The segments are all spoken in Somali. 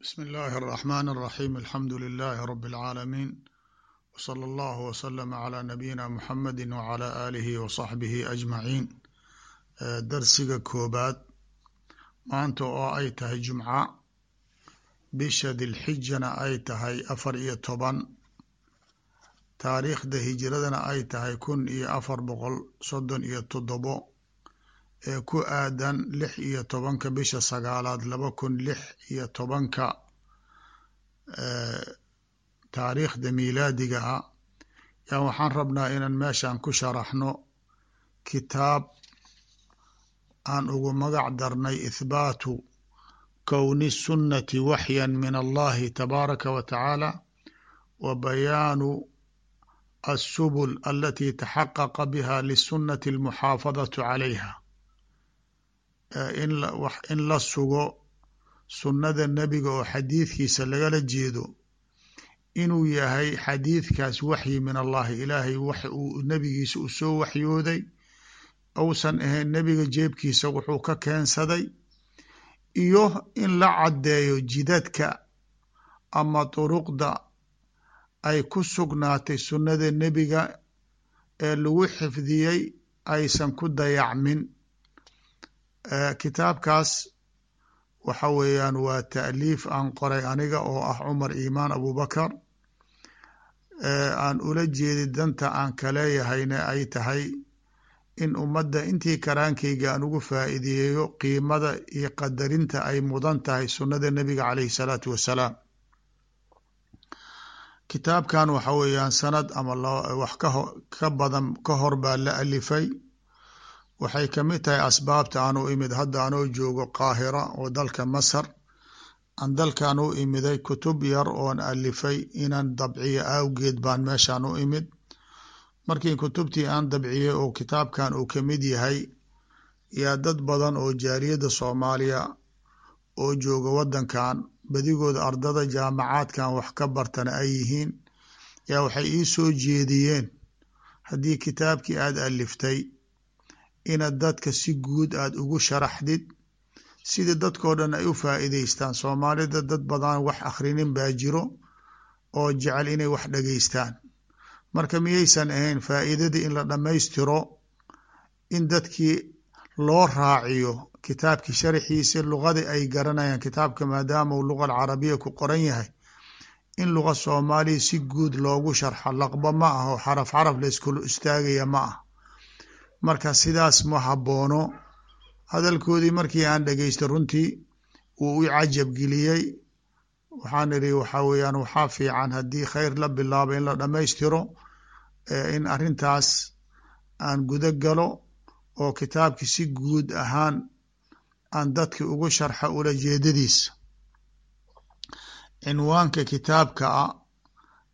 bsmi اllahi الرحmn الرaxيm alxamdu لilh rb العaalamiin wslى اllah wslm عlى nabiyina mxamedi wعlى alihi wصaxbihi ajmaciin darsiga koobaad maanta oo ay tahay jumca bisha dilxijana ay tahay afar iyo toban taariikhda hijiradana ay tahay kun iyo afar boqol soddon iyo toddobo ee ku aadan lix iyo tobanka bisha sagaalaad laba kun lix iyo tobanka taariikhda miilaadiga ah. Yaan waxaan rabnaa inaan meeshaan ku sharaxno kitaab aan ugu magac darnay ithbaatu kowni sunnati waxyan min allahi tabaaraka wa tacaala wa bayaanu asubul alatii taxaqaqa biha lisunati almuxaafadatu calayha in la sugo sunnada nebiga oo xadiidkiisa lagala jeedo inuu yahay xadiidkaas waxyi min allahi. Ilaahay wax uu nebigiisa u soo waxyooday. Ousan ahayn nebiga jeebkiisa wuxuu ka keensaday. Iyo in la caddeeyo jidadka ama duruqda ay ku sugnaatay sunnada nebiga ee lagu xifdiyey aysan ku dayacmin kitaabkaas waxa weeyaan waa taaliif aan qoray aniga oo ah cumar imaan abubakar aan ula jeedi danta aan ka leeyahayna ay tahay in ummadda intii karaankayga aan ugu faa'iideeyo qiimada iyo qadarinta ay mudan tahay sunnada nebiga caleyhi salaatu wassalaam kitaabkan waxa weeyaan sanad ama wax ka badan ka hor baa la alifay waxay ka mid tahay asbaabta aan u imid. Hadda anoo joogo qaahira oo dalka masar. Aan dalkan u imiday kutub yar oon alifay inaan dabciyo awgeed baan meeshan u imid. Markii kutubtii aan dabciyey oo kitaabkan uu ka mid yahay yaa dad badan oo jaaliyadda soomaaliya oo jooga waddankan badigooda ardada jaamacaadkan wax ka bartana ay yihiin yaa waxay ii soo jeediyeen. Haddii kitaabkii aada aliftay inaad dadka si guud aada ugu sharaxdid sida dadkoo dhan ay u faa'iideystaan soomaalida dad badan wax akhrinin baa jiro oo jecel inay wax dhageystaan marka miyaysan ahayn faa'iidadii in la dhammaystiro in dadkii loo raaciyo kitaabkii sharaxiisa luqadii ay garanayaan kitaabka maadaama uu luga alcarabiya ku qoran yahay in luga soomaaliya si guud loogu sharxo laqba ma ah oo xaraf xaraf layskula istaagaya ma ah marka sidaas ma haboono. Hadalkoodii markii aan dhegeysto runtii wuu i cajab geliyey. Waxaan idhi waxaa weeyaan waxaa fiican haddii khayr la bilaabo in la dhammaystiro in arrintaas aan guda galo oo kitaabkii si guud ahaan aan dadki ugu sharxa ula jeedadiisa cinwaanka kitaabka ah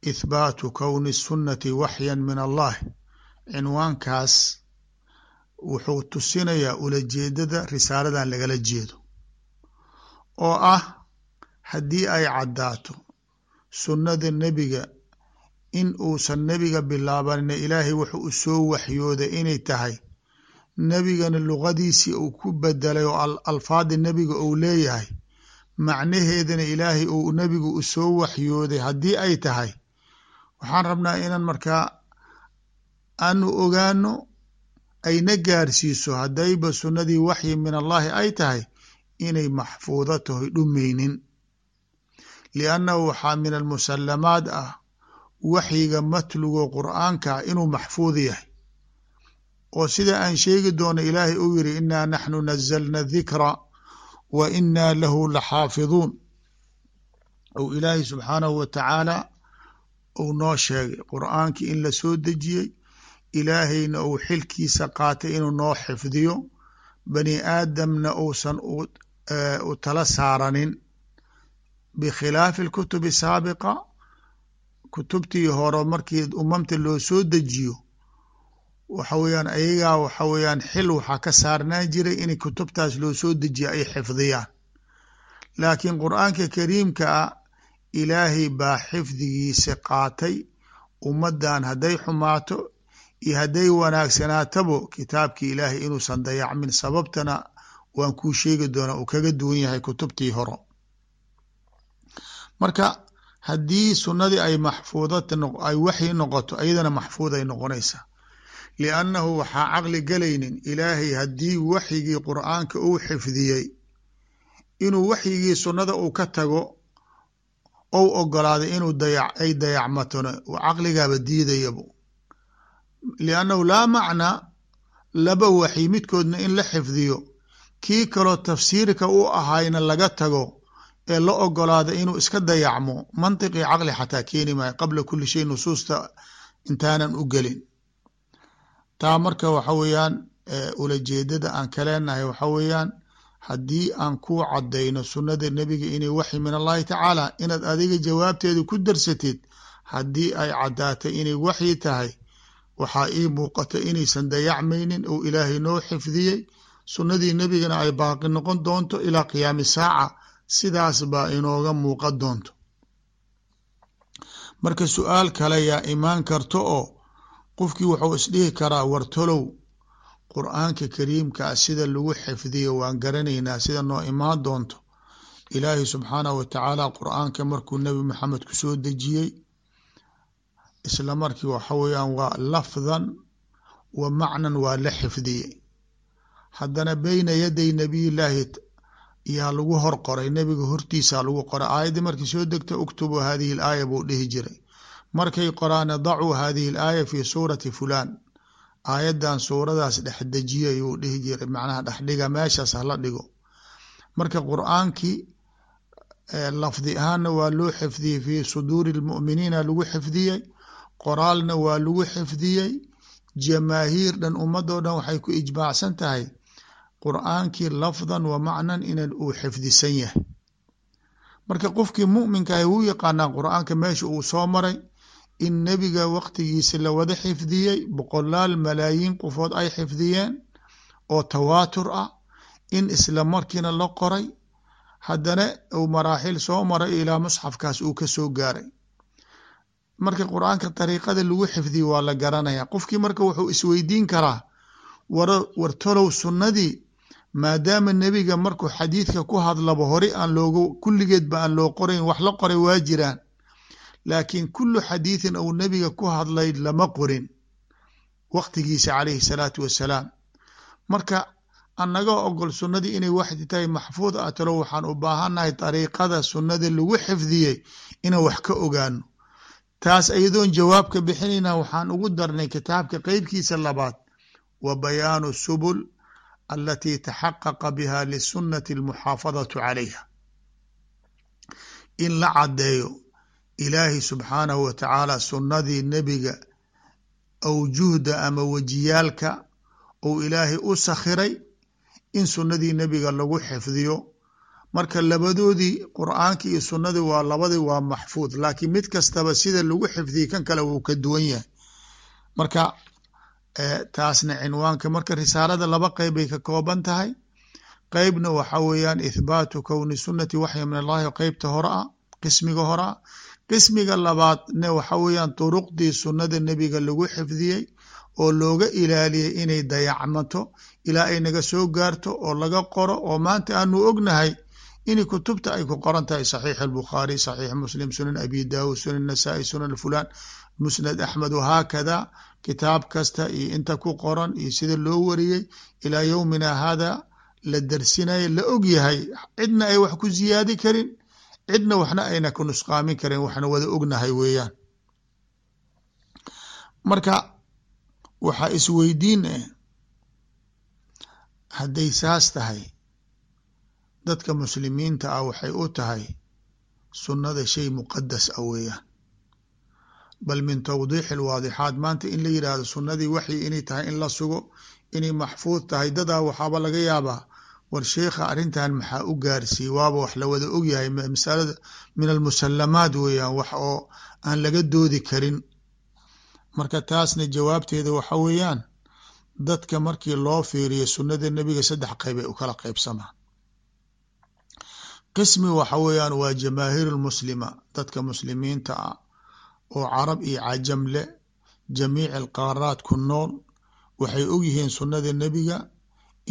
ithbaatu kowni sunnati waxyan min allahi cinwaankaas wuxuu tusinayaa ulajeedada risaaladan lagala jeedo oo ah haddii ay caddaato sunnada nebiga in uusan nebiga bilaabanina ilaahay wuxuu u soo waxyooday inay tahay nebigana luqadiisii uu ku bedelay oo alfaadi nebiga uu leeyahay macnaheedana ilaahay uu nebigu u soo waxyooday haddii ay tahay. Waxaan rabnaa inaan markaa aanu ogaano ayna gaarsiiso haddayba sunnadii waxyi min allahi ay tahay inay maxfuudo tahoy dhumeynin. Liannahu waxaa min almusalamaad ah waxyiga matlugo qur'aanka inuu maxfuud yahay. Oo sida aan sheegi doono ilaahay uu yiri inaa naxnu nazalna dikra wa inaa lahu laxaafiduun. Ou ilaahay subxaanahu wa tacaala uu noo sheegay qur'aankii in la soo dejiyey ilaahayna uu xilkiisa qaatay inuu noo xifdiyo bani aadamna uusan u tala saaranin. Bikhilaafi alkutubi saabiqa kutubtii hore markii umamta loo soo dejiyo waxa weeyaan ayagaa waxa weeyaan xil waxaa ka saarnaan jiray inay kutubtaas loo soo dejiya ay xifdiyaan. Laakiin qur'aanka kariimka ah ilaahay baa xifdigiisa qaatay ummaddan hadday xumaato iyo hadday wanaagsanaatabo kitaabkii ilaahay inuusan dayacmin sababtana waan kuu sheegi doonaa uu kaga duwan yahay kutubtii horo marka haddii sunnadii ay maxfuudat ay waxyi noqoto ayadana maxfuud ay noqonaysaa. Liannahu waxaa caqli galaynin ilaahay haddii waxyigii qur'aanka uu xifdiyey inuu waxyigii sunnada uu ka tago ou ogolaaday inuu dayac ay dayacmatona caqligaaba diidayabu liannahu laa macnaa laba waxyi midkoodna in la xifdiyo kii kaloo tafsiirka u ahayna laga tago ee la ogolaada inuu iska dayacmo mantiqii caqli xataa keeni maayo qabla kuli shay nusuusta intaanan u gelin taa marka waxa weeyaan ulajeedada aan ka leenahay waxa weeyaan haddii aan ku cadayno sunnada nebiga inay waxyi min allahi tacaala inaad adiga jawaabteeda ku darsatid haddii ay caddaatay inay waxyi tahay waxaa ii muuqata inaysan dayacmaynin ou ilaahay noo xifdiyey sunnadii nebigana ay baaqi noqon doonto ilaa qiyaami saaca. Sidaas baa inooga muuqan doonto. Marka su'aal kale yaa imaan karto oo qofkii wuxuu isdhihi karaa wartolow qur'aanka kariimkaa sida lagu xifdiyo waan garanaynaa sida noo imaan doonto. Ilaahay subxaanahu wa tacaala qur'aanka markuu nebi maxamed ku soo dejiyey isla markii waxa weeyaan waa lafdan wa macnan waa la xifdiyey haddana beyna yaday nebiyillaahi yaa lagu hor qoray nebiga hortiisaa lagu qoray. Aayaddii markii soo degta uktubuu hadihi l buu dhihi jiray. Markay qoraana dacuu hadihi l aaya fii suurati fulaan. Aayaddan suuradaas dhex dejiya yuu dhihi jiray. Macnaha dhexdhiga meeshaas hala dhigo. Marka qur'aankii lafdi ahaanna waa loo xifdiyey fii suduuri lmu'miniina lagu xifdiyey qoraalna waa lagu xifdiyey. Jamaahiir dhan ummadoo dhan waxay ku ijmaacsan tahay qur'aankii lafdan wa macnan inan uu xifdisan yahay. Marka qofkii mu'minkaah wuu yaqaanaa qur'aanka meesha uu soo maray in nebiga waqtigiisa la wada xifdiyey boqolaal malaayiin qofood ay xifdiyeen oo tawaatur ah in isla markiina la qoray haddana uu maraaxil soo maray ilaa musxafkaas uu ka soo gaaray marka qur'aanka dariiqada lagu xifdiye waa la garanaya. Qofkii marka wuxuu isweydiin karaa wartolow sunnadii maadaama nebiga markuu xadiidka ku hadlaba hore aan looga kulligeedba aan loo qorayn wax la qoray waa jiraan. Laakiin kullu xadiidin ou nebiga ku hadlay lama qorin. Waqtigiisa calayhi salaatu wassalaam marka annagoo ogol sunnadii inay waxdi tahay maxfuud ah talo waxaan u baahannahay dariiqada sunnada lagu xifdiyey inaan wax ka ogaano taas iyadoon jawaab ka bixinayna waxaan ugu darnay kitaabka qeybkiisa labaad wa bayaanu subul alatii taxaqaqa biha lisunnati almuxaafadatu calayha. In la caddeeyo ilaahi subxaanahu wa tacaala sunnadii nebiga awjuhda ama wejiyaalka ou ilaahay u sakhiray in sunnadii nebiga lagu xifdiyo marka labadoodii qur'aankii iyo sunnadii waa labadii waa maxfuud laakiin mid kastaba sida lagu xifdiyey kan kale wuu ka duwan yahay. Marka taasna cinwaanka. Marka risaalada laba qeyb bay ka kooban tahay. Qeybna waxa weeyaan ithbaatu kowni sunnati waxya min allahi qeybta hore ah qismiga hore ah. Qismiga labaadna waxa weeyaan duruqdii sunnada nebiga lagu xifdiyey oo looga ilaaliyey inay dayacmato ilaa ay naga soo gaarto oo laga qoro oo maanta aanu ognahay in kutubta ay ku qoran tahay saxiix albukhaari saxiix muslim sunan abi daawud sunan nasaa-i sunan fulan musnad axmed wahaakada kitaab kasta iyo inta ku qoran iyo sida loo wariyey ilaa yowmina hada la darsinaya la og yahay cidna ay wax ku ziyaadi karin cidna waxna ayna ku nusqaamin karin waxna wada ognahay weeyaan. Marka waxaa isweydiin eh hadday saas tahay dadka muslimiinta ah waxay u tahay sunnada shay muqadas ah weeyaan. Bal min tawdiixi alwaadixaat maanta in la yidhaahdo sunnadii waxyi inay tahay in la sugo inay maxfuud tahay dadaa waxaaba laga yaabaa. War sheekha arrintan maxaa u gaarsiiyey? Waaba wax la wada ogyahay masalada min almusalamaat weeyaan wax oo aan laga doodi karin. Marka taasna jawaabteeda waxa weeyaan dadka markii loo fiiriyo sunnada nebiga saddex qeyb ay u kala qeybsamaan qismi waxa weeyaan waa jamaahiir lmuslima dadka muslimiinta ah oo carab iyo cajam leh jamiic alqaaraat ku nool. Waxay ogyihiin sunnada nebiga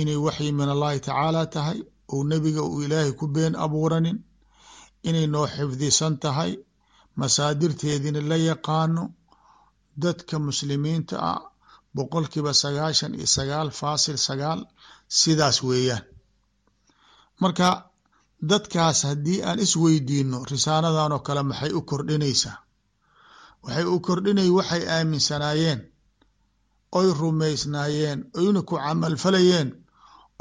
inay waxyi min allahi tacaala tahay ou nebiga uu ilaahay ku been abuuranin inay noo xifdisan tahay masaadirteediina la yaqaano. Dadka muslimiinta ah boqolkiiba sagaashan iyo sagaal faasil sagaal sidaas weeyaan. Marka dadkaas haddii aan isweydiino risaaladan oo kale maxay u kordhinaysaa waxay u kordhinay waxay aaminsanaayeen oy rumaysnaayeen oyna ku camalfalayeen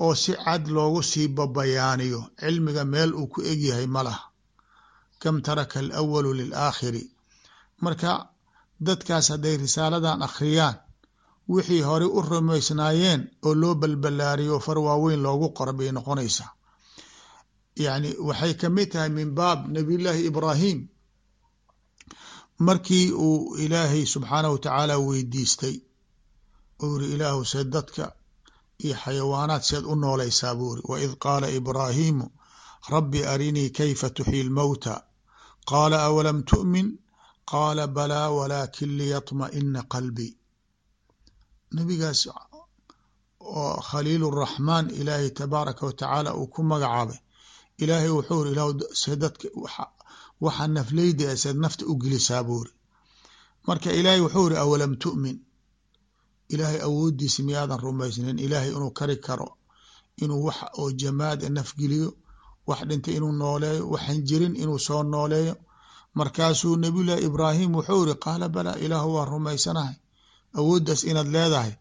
oo si cad loogu sii babayaaniyo. Cilmiga meel uu ku egyahay ma laha. Kam taraka alawalu lilaakhiri. Marka dadkaas hadday risaaladan akhriyaan wixii horey u rumaysnaayeen oo loo balbalaariyo far waaweyn loogu qora bay noqonaysaa yacni waxay ka mid tahay min baab nabiyullaahi ibraahim. Markii uu ilaahay subxaanahu wa tacaala weydiistay uu yiri ilaahu see dadka iyo xayawaanaad seed u noolaysaa buu iri waid qaala ibraahiimu rabbi arinii kayfa tuxyi lmowta qaala awalam tu'min? Qaala balaa walaakin liyطma'ina qalbii nabigaas oo khaliil raxmaan ilaahay tabaaraka wa tacaala uu ku magacaabay ilaahay wuxuu iri dadka waxa nafleyda e seed nafta u gelisaa buu iri marka ilaahay wuxuu iri awalam tu'min? Ilaahay awooddiisa miyaadan rumaysnayn ilaahay inuu kari karo inuu wax oo jamaada nafgeliyo wax dhintay inuu nooleeyo waxan jirin inuu soo nooleeyo. Markaasuu nabiyullaahi ibraahim wuxuu iri qaala balaa ilaahu waa rumaysanahay awooddaas inaad leedahay.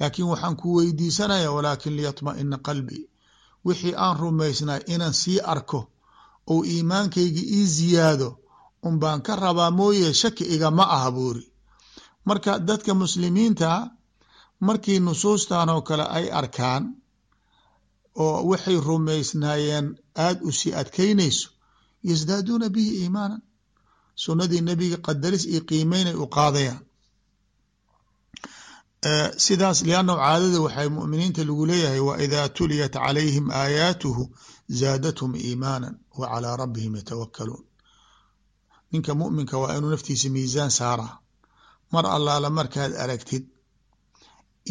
Laakiin waxaan ku weydiisanaya walaakin liyatma'ina qalbii wixii aan rumaysnay inaan sii arko ou iimaankayga ii ziyaado un baan ka rabaa mooye shaki igama aha buuri. Marka dadka muslimiinta markii nusuustan oo kale ay arkaan oo waxay rumaysnaayeen aada u sii adkaynayso yasdaaduuna bihi iimaanan. Sunnadii nebiga qadaris iyo qiimeynay u qaadayaan sidaas liannahu caadada waxay mu'miniinta lagu leeyahay wa idaa tuliyat calayhim aayaatuhu zaadathum iimaanan wa calaa rabbihim yatawakkaluun. Ninka mu'minka waa inuu naftiisa miisaan saaraa. Mar allaala markaad aragtid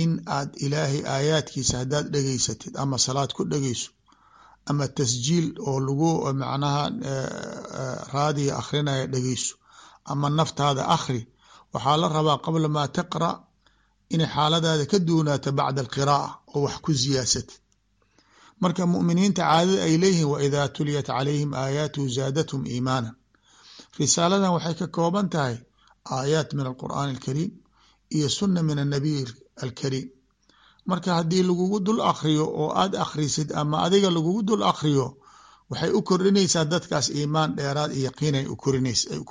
in aad ilaahay aayaadkiisa haddaad dhegaysatid ama salaad ku dhegayso ama tasjiil oo lagu macnaha raadiga akhrinaya dhegayso ama naftaada akhri waxaa la rabaa qabla maa taqra' inay xaaladaada ka duunaato bacda alqiraa'a oo wax ku siyaasatid marka mu'miniinta caadada ay leeyihiin wa idaa tuliyat calayhim aayaatuhu zaadathum iimaanan. Risaaladan waxay ka kooban tahay aayaat min alqur'aani alkariim iyo sunna min annabiy alkariim. Marka haddii lagugu dul akriyo oo aad akhrisid ama adiga lagugu dul akriyo waxay u kordhinaysaa dadkaas iimaan dheeraad iyo yaqiin ay u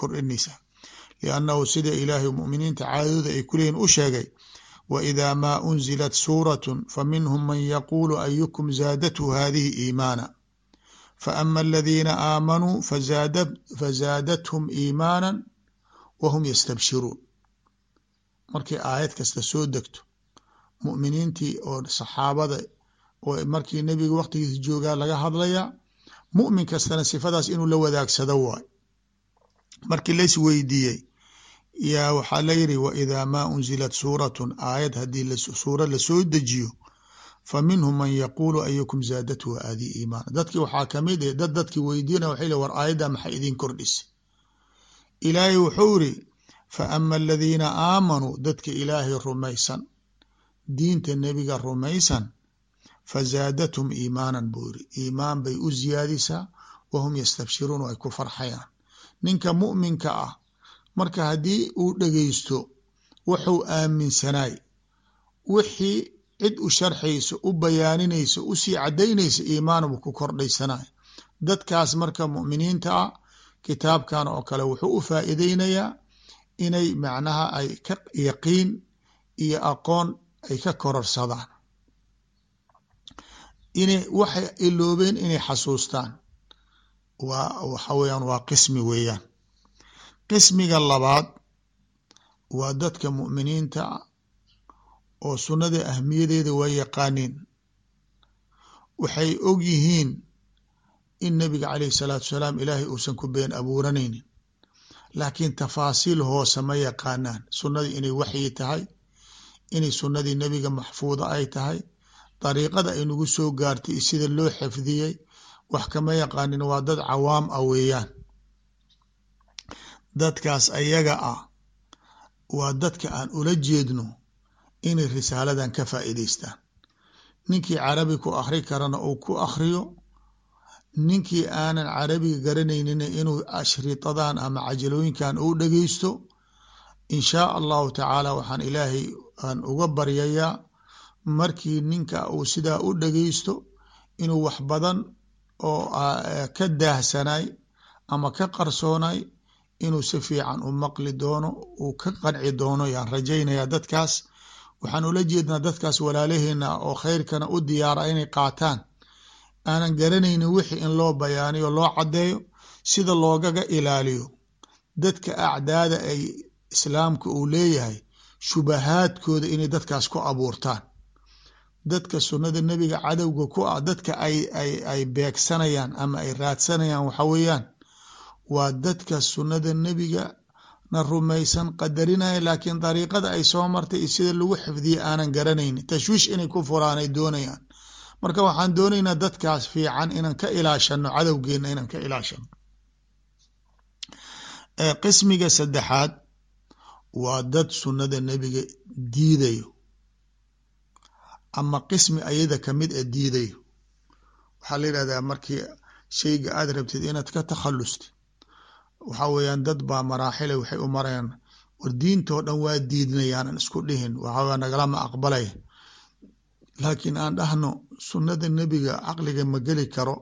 kordhinaysaa. Liannahu sida ilaahay muminiinta caadadooda ay kuleeyihin u sheegay wa idaa maa unzilat suuratun faminhum man yaquulu ayukum zaadathu hadihi iimaana faama aladiina aamanuu fazaadathum iimaana wahum yastabshiruun markay aayad kasta soo degto mu'miniintii oo saxaabada oo markii nebiga waqtigiisa joogaa laga hadlayaa mu'min kastana sifadaas inuu la wadaagsado waay. Markii lays weydiiyey yaa waxaa la yidhi wa idaa maa unzilat suuratun aayad haddii suura la soo dejiyo fa minhum man yaquulu ayukum zaadathu aadii iimaana dadkii waxaa ka mid ah dad dadkii weydiinaya waxay li war aayadda maxay idin kordhisay? Ilaahay wuxuu iri fa ama aladiina aamanuu dadka ilaahay rumaysan diinta nebiga rumaysan fazaadathum iimaanan buu iri iimaan bay u ziyaadisaa wahum yastabshiruun ay ku farxayaan. Ninka mu'minka ah marka haddii uu dhegaysto wuxuu aaminsanaay wixii cid u sharxayso u bayaaninayso u sii caddaynaysa iimaan buu ku kordhaysanay dadkaas marka mu'miniinta ah kitaabkan oo kale wuxuu u faa'iideynayaa inay macnaha ay ka yaqiin iyo aqoon ay ka kororsadaan. Inay waxay iloobeen inay xasuustaan. Waa waxa weeyaan waa qismi weeyaan qismiga labaad waa dadka mu'miniinta oo sunnada ahmiyadeeda waa yaqaaniin. Waxay og yihiin in nebiga caleyhi salaatu salaam ilaahay uusan ku been abuuranaynin laakiin tafaasiil hoose ma yaqaanaan. Sunnadii inay waxyi tahay inay sunnadii nebiga maxfuuda ay tahay dariiqada ay nagu soo gaartay sida loo xifdiyey wax kama yaqaanin waa dad cawaam ah weeyaan dadkaas ayaga ah waa dadka aan ula jeedno inay risaaladan ka faa'iidaystaan. Ninkii carabi ku akhri karana uu ku akhriyo ninkii aanan carabiga garanaynina inuu ashriitadan ama cajalooyinkan uu dhegeysto in shaa allahu tacaala waxaan ilaahay aan uga baryayaa markii ninka uu sidaa u dhegeysto inuu wax badan oo ka daahsanay ama ka qarsoonay inuu si fiican u maqli doono uu ka qanci doono yaan rajaynayaa dadkaas. Waxaan ula jeednaa dadkaas walaalaheena oo khayrkana u diyaara inay qaataan. Aanan garanaynin wixii in loo bayaaniyo loo caddeeyo sida loogaga ilaaliyo. Dadka acdaada ay islaamka uu leeyahay shubahaadkooda inay dadkaas ku abuurtaan. Dadka sunnada nebiga cadowga ku ah dadka ay ay ay beegsanayaan ama ay raadsanayaan waxa weeyaan waa dadka sunnada nebiga na rumaysan qadarinaya laakiin dariiqada ay soo martay iyo sida lagu xifdiyey aanan garanayn tashwiish inay ku furaan ay doonayaan. Marka waxaan doonaynaa dadkaas fiican inaan ka ilaashano cadowgeenna inaan ka ilaashano qismiga saddexaad waa dad sunnada nebiga diidayo. Ama qismi ayada ka mid a diidayo. Waxaa la yidhahdaa markii shayga aad rabtid inaad ka takhalustid waxaa weeyaan dad baa maraaxile waxay u marayaan war diintoo dhan waa diidnayaanan isku dhihin waxaa nagalama aqbalaya laakiin aan dhahno sunnada nebiga caqliga ma geli karo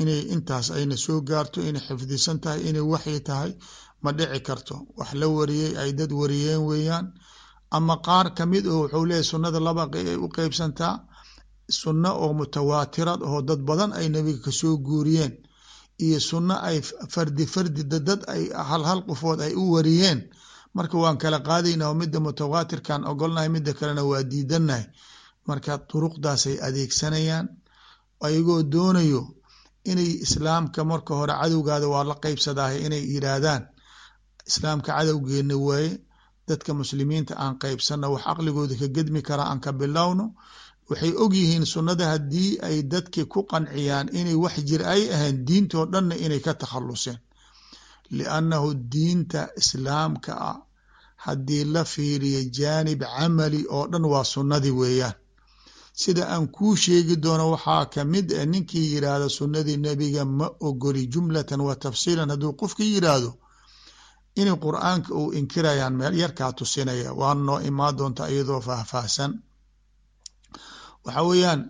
inay intaas ayna soo gaarto inay xifdisan tahay inay waxyi tahay ma dhici karto. Wax la wariyey ay dad wariyeen weeyaan. Ama qaar ka mid oo wuxuu leeyahy sunnada laba ay u qeybsantaa sunno oo mutawaatirad oo dad badan ay nebiga ka soo guuriyeen iyo sunno ay fardi fardi dad ay hal hal qofood ay u wariyeen. Marka waan kala qaadaynaa oo midda mutawaatirkan ogolnahay midda kalena waa diidannahay. Marka duruqdaasay adeegsanayaan ayagoo doonayo inay islaamka marka hore cadowgaada waa la qeybsadaahay inay yidhaahdaan islaamka cadowgeena waaye dadka muslimiinta aan qeybsanno wax caqligooda ka gedmi karaa aan ka bilowno waxay ogyihiin sunnada haddii ay dadki ku qanciyaan inay wax jir ay ahayn diintoo dhanna inay ka takhaluseen liannahu diinta islaamka ah haddii la fiiriyo jaanib camali oo dhan waa sunnadii weeyaan. Sida aan kuu sheegi doono waxaa ka mid a ninkii yidhaahdo sunnadii nebiga ma ogoli jumlatan wa tafsiilan. Hadduu qofkii yidhaahdo inay qur'aanka uu inkirayaan meel yarkaa tusinaya waa noo imaan doonta iyadoo faahfaahsan waxa weeyaan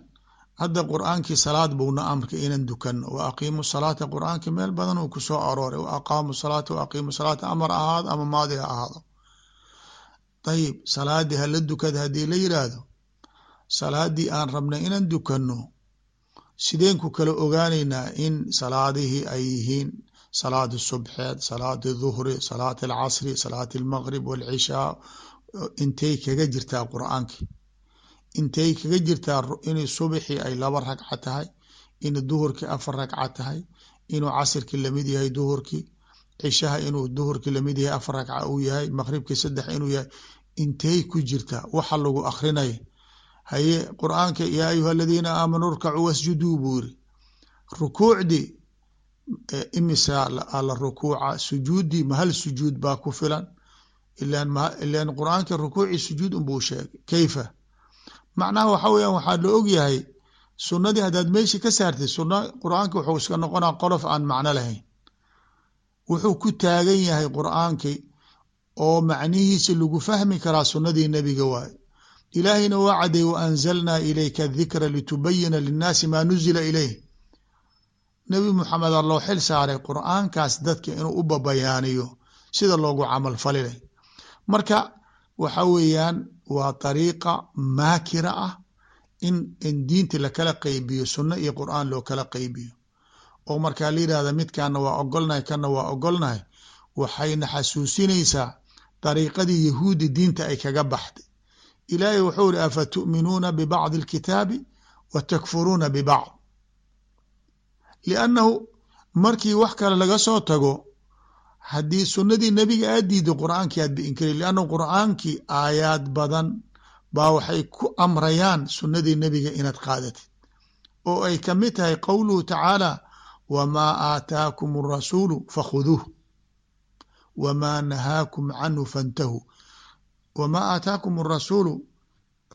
hadda qur'aankii salaad buuna amrka inan dukano wa aqiimu salaata qur'aanka meel badan uu ku soo arooray wa aqaamu salaata wa aqiimu salaata amar ahaado ama maadi ha ahaado. Ayib salaadii hala dukada haddii la yiraahdo salaadii aan rabnay inaan dukanno sideen ku kala ogaanaynaa in salaadihii ay yihiin salaadi subxeed salaati duhri salaati alcasri salaati almaqrib walcishaa intay kaga jirtaa qur'aankii intay kaga jirtaa inay subxii ay laba ragca tahay in duhurkii afar ragca tahay inuu casirkii la mid yahay duhurkii cishaha inuu duhurkii la mid yahay afar ragca uu yahay maqribkii saddex inuu yahay intay ku jirtaa? Waxa lagu akrinaya haye qur'aanka yaa ayuha aladiina aamanuu rkacuu wasjuduu buu yiri rukuucdii imisa ala rukuuca sujuuddii mahal sujuud baa ku filan. Ilan qur'aanka rukuuci sujuud unbuu sheegay. Kayfa macnaha waxa weeyaan waxaa la ogyahay sunnadii haddaad meeshii ka saartid sunna qur'aanki wuxuu iska noqonaa qolof aan macno lahayn. Wuxuu ku taagan yahay qur'aanki oo macnihiisa lagu fahmi karaa sunnadii nebiga waaye. Ilaahayna waa cadeey wa anzalnaa ilayka dikra litubayina linnaasi maa nuzila ilayh. Nebi moxamed a loo xil saaray qur'aankaas dadka inuu u babayaaniyo sida loogu camal falilay marka waxa weeyaan waa dariiqa maakira ah in in diinti lakala qeybiyo sunno iyo qur'aan loo kala qeybiyo oo markaa la yidhahda midkaana waa ogolnahay kana waa ogolnahay waxayna xasuusinaysaa dariiqadii yahuudi diinta ay kaga baxday. Ilaahay wuxuu iri afa tu'minuuna bibacdi alkitaabi wa takfuruuna bibacd liannahu markii wax kale laga soo tago haddii sunnadii nebiga aad diido qur'aankii aad biinkari liannahu qur'aankii aayaad badan baa waxay ku amrayaan sunnadii nebiga inaad qaadatid. Oo ay ka mid tahay qowluhu tacaala wamaa aataakum arasuulu fakhuduuh wamaa nahaakum canhu fantahuu wamaa aataakum arasuulu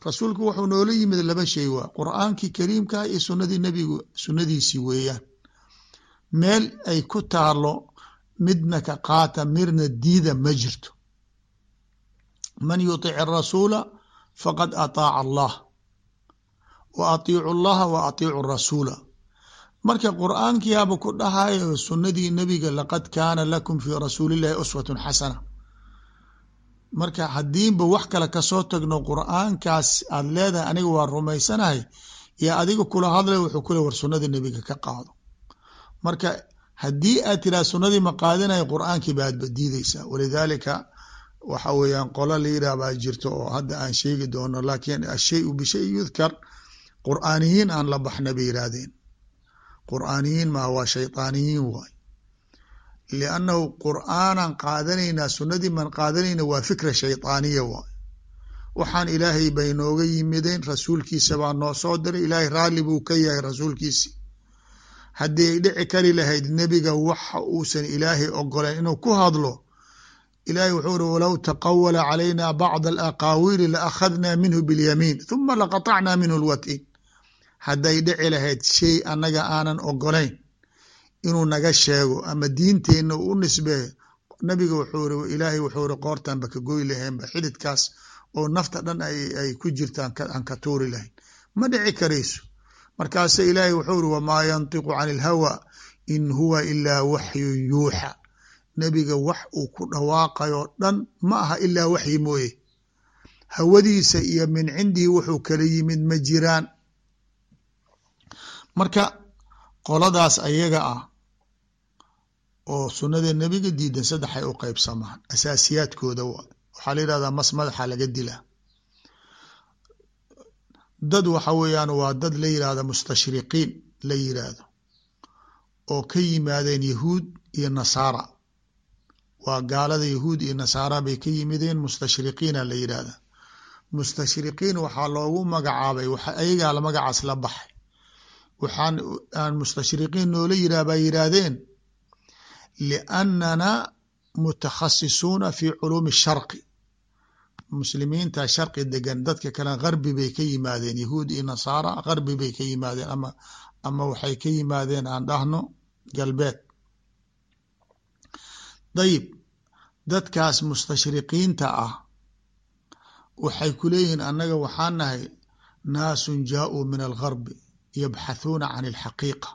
rasuulku wuxuu noola yimid laba shay waa qur'aankii kariimkaa iyo sunadii nebigu sunnadiisii weeyaan. Meel ay ku taalo midna ka qaata mirna diida ma jirto. Man yuطic arasuula faqad ataaca allah. Wa atiicu llaha wa atiicu rasuula. Marka qur'aankiyaaba ku dhahayo sunnadii nebiga laqad kaana lakum fii rasuulillahi uswatun xasana. Marka haddiinba wax kale ka soo tagno qur'aankaas aad leedahay aniga waa rumaysanahay yo adiga kula hadlay wuxuu kule war sunnadii nebiga ka qaado. Marka haddii aad tiraha sunnadii ma qaadanayo qur'aankii baadba diideysaa walidaalika waxa weeyaan qola la yidhah baa jirto oo hadda aan sheegi doono laakiin ashayu bishay yudkar qur'aaniyiin aan la baxna bay yidhaahdeen qur'aaniyiin maa waa shayطaaniyiin waay. Liannahu qur'aanan qaadanaynaa sunnadii man qaadanayna waa fikra shayطaaniya waay. Waxaan ilaahay bay nooga yimideen rasuulkiisa baa noo soo diray ilaahay raalli buu ka yahay rasuulkiisii haddii ay dhici kari lahayd nebiga waxa uusan ilaahay ogoleen inuu ku hadlo ilahi wuxuu uri walow taqawala calayna bacd alaqaawiili la akhadnaa minhu biاlyamiin huma laqaطacnaa minhu lwatin hadday dhici lahayd shay annaga aanan ogolayn inuu naga sheego ama diinteenna u nisbeeyo nabiga wuxuu iri ilaahay wuxuu iri qoortanba ka goy laheenba xididkaas oo nafta dhan ay ku jirtaan aan ka tuuri lahayn. Ma dhici karayso markaase ilaahay wuxuu iri wamaa yantiqu can ilhawa in huwa ilaa waxyu yuuxa. Nebiga wax uu ku dhawaaqayo dhan ma aha ilaa waxyi mooye. Hawadiisa iyo min cindihi wuxuu kala yimid ma jiraan. Marka qoladaas ayaga ah oo sunnada nebiga diidan saddexay u qeybsamaan asaasiyaadkooda wa waxaa la yihahdaa mas madaxa laga dilaa dad waxa weeyaan waa dad la yihahda mustashriqiin la yiraahdo oo ka yimaadeen yahuud iyo nasaara. Waa gaalada yahuud iyo nasaara bay ka yimideen mustashriqiina la yidhaahda mustashriqiin waxaa loogu magacaabay ayagaa la magacaas la baxay. Waxaan aan mustashriqiin noola yiraa baa yidhaahdeen liannana mutakhasisuuna fi culuumi sharqi muslimiinta sharqi degan dadka kale garbi bay ka yimaadeen yahuud iyo nasaara garbi bay ka yimaadeen ama ama waxay ka yimaadeen aan dhahno galbeed. Dayib dadkaas mustashriqiinta ah waxay ku leeyihiin annaga waxaan nahay naasun jaa-uu min algarbi yabxathuuna can alxaqiiqa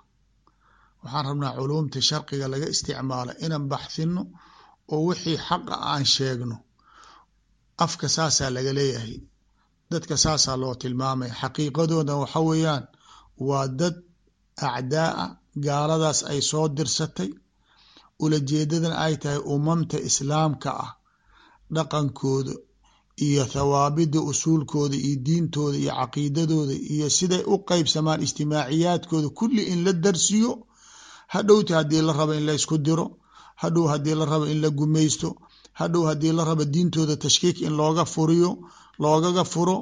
waxaan rabnaa culuumta sharqiga laga isticmaalo inaan baxhino oo wixii xaqa aan sheegno afka saasaa laga leeyahay. Dadka saasaa loo tilmaamaya xaqiiqadooda waxa weeyaan waa dad acdaaa gaaladaas ay soo dirsatay. Ulajeedadan ay tahay umamta islaamka ah dhaqankooda iyo thawaabida usuulkooda iyo diintooda iyo caqiidadooda iyo siday u qeybsamaan ijtimaaciyaadkooda. Kulli in la darsiyo hadhowta haddii la rabo in la ysku diro hadhow haddii la rabo in la gumaysto hadhow haddii la rabo diintooda tashkiik in looga furiyo loogaga furo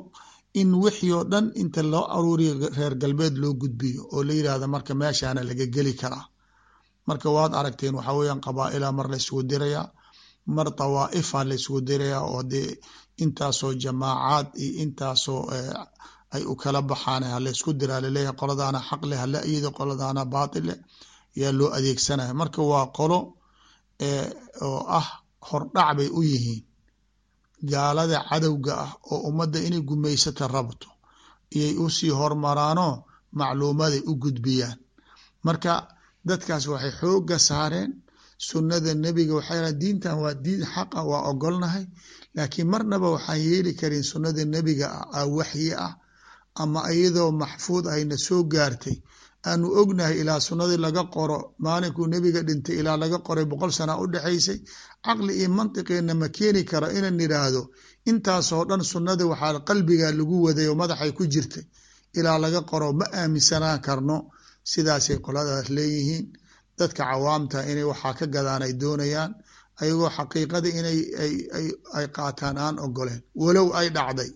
in wixii oo dhan inta loo aruuriyo reer galbeed loo gudbiyo oo la yidhaahda marka meeshaana laga geli karaa marka waad aragteen waxaa weeyaan qabaaila mar la isugu dirayaa mar dawaa'ifa la isugu dirayaa oo dee intaasoo jamaacaad iyo intaasoo ay u kala baxaan ha laysku diraa la leeyahay qoladaana xaq leh hala iyado qoladaana baatil leh yaa loo adeegsanaya. Marka waa qolo oo ah hordhac bay u yihiin. Gaalada cadowga ah oo ummadda inay gumaysata rabto iyay u sii hormaraanoo macluumaday u gudbiyaan. Marka dadkaas waxay xooga saareen sunnada nebiga waxay diintan waa diin xaqa waa ogolnahay. Laakiin marnaba waxaan yeeli karin sunnada nebiga ah waxyi ah ama iyadoo maxfuud ayna soo gaartay aanu ognahay ilaa sunnadii laga qoro maalinkuu nebiga dhintay ilaa laga qoray boqol sana u dhexaysay caqli iyo mantiqeenna ma keeni karo inan idhaahdo intaasoo dhan sunnada waxaa qalbiga lagu waday oo madaxay ku jirtay ilaa laga qoro ma aaminsanaan karno. Sidaasay qoladaas leeyihiin. Dadka cawaamta inay waxaa ka gadaan ay doonayaan ayagoo xaqiiqada inay ay qaataan aan ogoleen walow ay dhacday.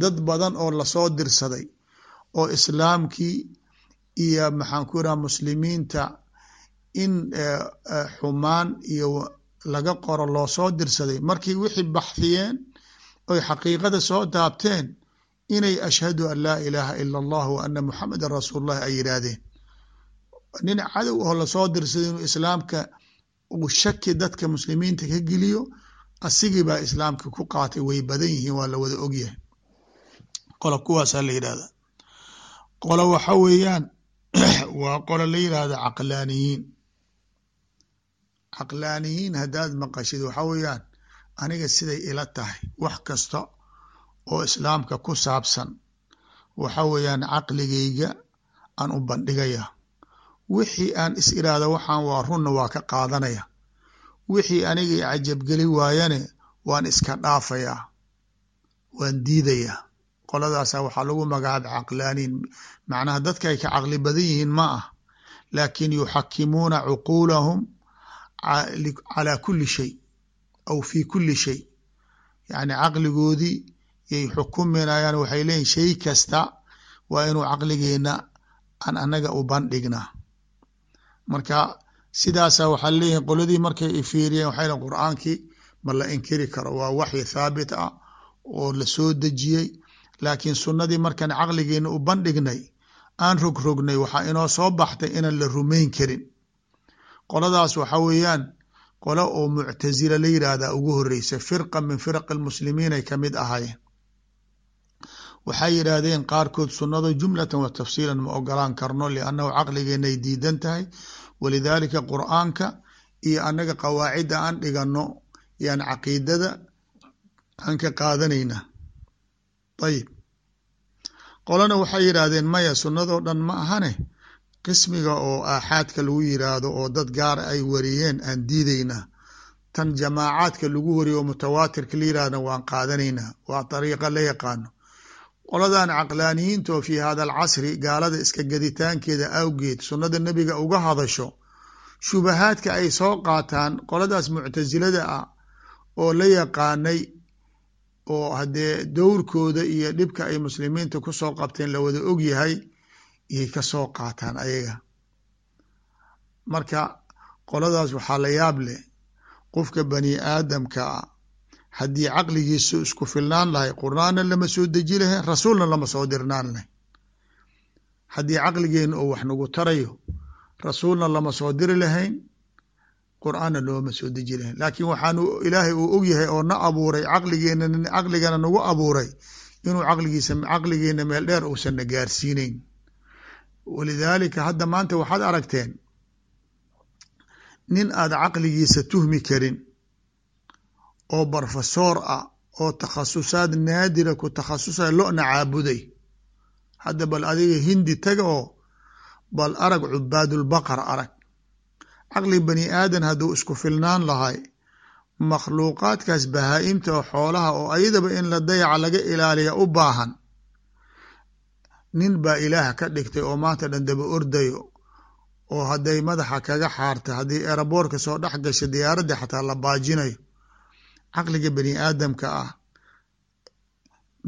Dad badan oo la soo dirsaday oo islaamkii iyo maxaan ku iraha muslimiinta in xumaan iyo laga qoro loo soo dirsaday. Markii wixii baxhiyeen oy xaqiiqada soo taabteen inay ashhadu an laa ilaaha ila allah wa ana muxamedan rasuulullahi ay yidhaahdeen nin cadow oo la soo dirsaday inuu islaamka uu shaki dadka muslimiinta ka geliyo asigii baa islaamka ku qaatay way badan yihiin waa la wada ogyahay qola kuwaasaa la yidhahda qola waxa weeyaan waa qola la yidhaahda caqlaaniyiin caqlaaniyiin haddaad maqashid waxa weeyaan aniga siday ila tahay wax kasta oo islaamka ku saabsan waxa weeyaan caqligayga aan u bandhigaya. Wixii aan is iraahda waxaan waa runna waa ka qaadanaya. Wixii aniga i cajabgeli waayane waan iska dhaafayaa waan diidayaa qoladaasa waxaa lagu magacaaba caqlaaniin macnaha dadka ay ka caqli badan yihiin ma ah laakin yuxakimuuna cuquulahum calaa kuli shay aw fi kuli shay. Yacni caqligoodii yay xukuminayaan waxay leeyihiin shay kasta waa inuu caqligeena aan anaga u bandhignaa marka sidaasa waxaa leeyihiin qoladii markay ifiiriyeen waxay lein qur'aankii ma la inkiri karo waa waxyi thaabit ah oo la soo dejiyey laakiin sunnadii markaan caqligeena u bandhignay aan rogrognay waxaa inoo soo baxtay inaan la rumayn karin. Qoladaas waxa weeyaan qolo oo muctasila la yidhaahda ugu horeysa firqa min firaqi lmuslimiin ay ka mid ahaayeen. Waxay yidhaahdeen qaarkood sunnada jumlatan wa tafsiilan ma ogolaan karno liannahu caqligeenay diidan tahay. Walidaalika qur'aanka iyo annaga qawaacidda aan dhigano yaan caqiidada aan ka qaadanayna. Ayib qolana waxay yidhaahdeen maya sunnadoo dhan ma ahane? Qismiga oo aaxaadka lagu yiraahdo oo dad gaara ay wariyeen aan diidaynaa tan jamaacaadka lagu wariyo oo mutawaatirka la yirahda waan qaadanaynaa. Waa dariiqa la yaqaano. Qoladan caqlaaniyiinta oo fii hada alcasri gaalada iska gaditaankeeda awgeed sunnada nebiga uga hadasho shubahaadka ay soo qaataan qoladaas muctasilada ah oo la yaqaanay oo haddee dowrkooda iyo dhibka ay muslimiinta ku soo qabteen la wada ogyahay iyay ka soo qaataan ayaga. Marka qoladaas waxaa la yaab leh qofka bani aadamka ah haddii caqligiisu isku filnaan lahay qur'aanna lama soo deji lahayn rasuulna lama soo dirnaan lahayn haddii caqligeena oo wax nagu tarayo rasuulna lama soo diri lahayn qur'aanna looma soo deji lahayn. Laakiin waxaanu ilaahay uu ogyahay oo na abuuray caqligeena caqligana nagu abuuray inuu caqligiisa caqligeena meel dheer uusan na gaarsiinayn. Walidaalika hadda maanta waxaad aragteen nin aad caqligiisa tuhmi karin oo barfasoor ah oo takhasusaad naadira ku takhasusay lona caabuday. Hadda bal adiga hindi taga oo bal arag cubaadulbaqar arag caqli bani aadan hadduu isku filnaan lahay. Makhluuqaadkaas bahaa-imta oo xoolaha oo ayadaba in la dayaca laga ilaaliya u baahan. Nin baa ilaah ka dhigtay oo maanta dhan daba ordayo oo hadday madaxa kaga xaarta haddii eraboorka soo dhex gasha diyaaradda xataa la baajinayo. Caqliga bani aadamka ah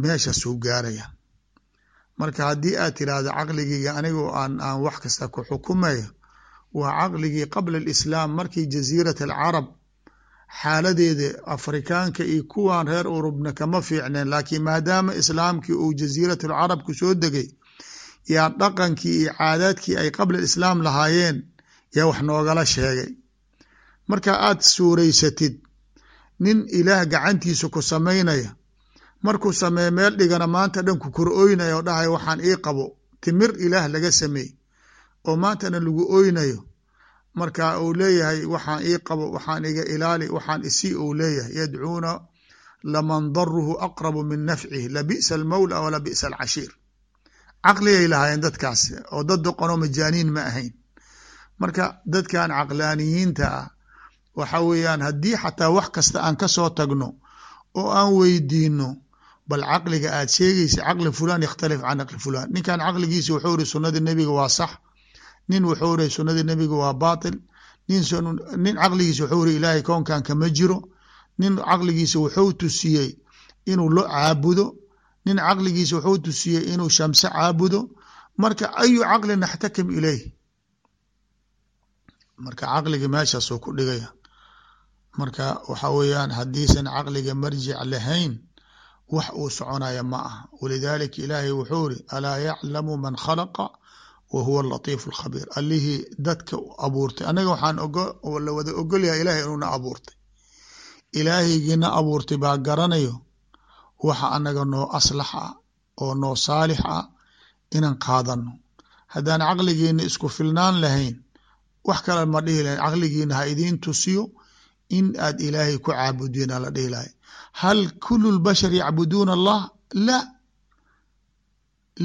meeshaasuu gaaraya. Marka haddii aad tiraahdo caqligeyga anigoo aan aan wax kasta ku xukumayo waa caqligii qabla alislaam markii jasiirat alcarab xaaladeeda afrikaanka iyo kuwan reer urubna kama fiicneen laakiin maadaama islaamkii uu jasiirat alcarab ku soo degay yaa dhaqankii iyo caadaadkii ay qabla alislaam lahaayeen yaa wax noogala sheegay. Marka aad suuraysatid nin ilaah gacantiisa ku samaynaya markuu sameeye meel dhigana maanta dhan ku kor oynayo oo dhahay waxaan ii qabo timir ilaah laga sameey oo maanta dhan lagu oynayo. Marka uu leeyahay waxaan ii qabo waxaan iga ilaali waxaan isii uu leeyahay. Yadcuuna laman daruhu aqrabu min nafcihi labi'sa almawla wala bi'sa alcashiir. Caqligay lahaayeen dadkaas oo dad doqonoo majaaniin ma ahayn. Marka dadkan caqlaaniyiinta ah waxa weeyaan haddii xataa wax kasta aan ka soo tagno oo aan weydiino bal caqliga aad sheegaysa caqli fulan yakhtalif can caqli fulan ninkan caqligiisa wuxuu iri sunnada nebiga waa sax nin wuxuu iri sunnada nebiga waa baatil. Nin caqligiisa wuxuu iri ilaahay koonkan kama jiro. Nin caqligiisa wuxuu tusiyey inuu lo caabudo. Nin caqligiisa wuxuu tusiyey inuu shamse caabudo. Marka ayu caqli naxtakim ilayh? Marka caqliga meeshaasuu ku dhigaya. Marka waxa weeyaan haddiisan caqliga marjic lahayn wax uu soconaya ma aha. Walidaalika ilaahay wuxuu iri alaa yaclamu man khalaqa wa huwa alatiif alkhabiir allihii dadka abuurtay. Annaga waxaan la wada ogolyahay ilahay inuuna abuurtay. Ilaahaygiina abuurtay baa garanayo waxa annaga noo aslax ah oo noo saalix ah inaan qaadano. Haddaan caqligiina isku filnaan lahayn wax kale ma dhihi lahayn. Caqligiina ha idiin tusiyo in aad ilaahay ku caabudiin ala dhihi lahay. Hal kulu lbashar yacbuduuna allah? La.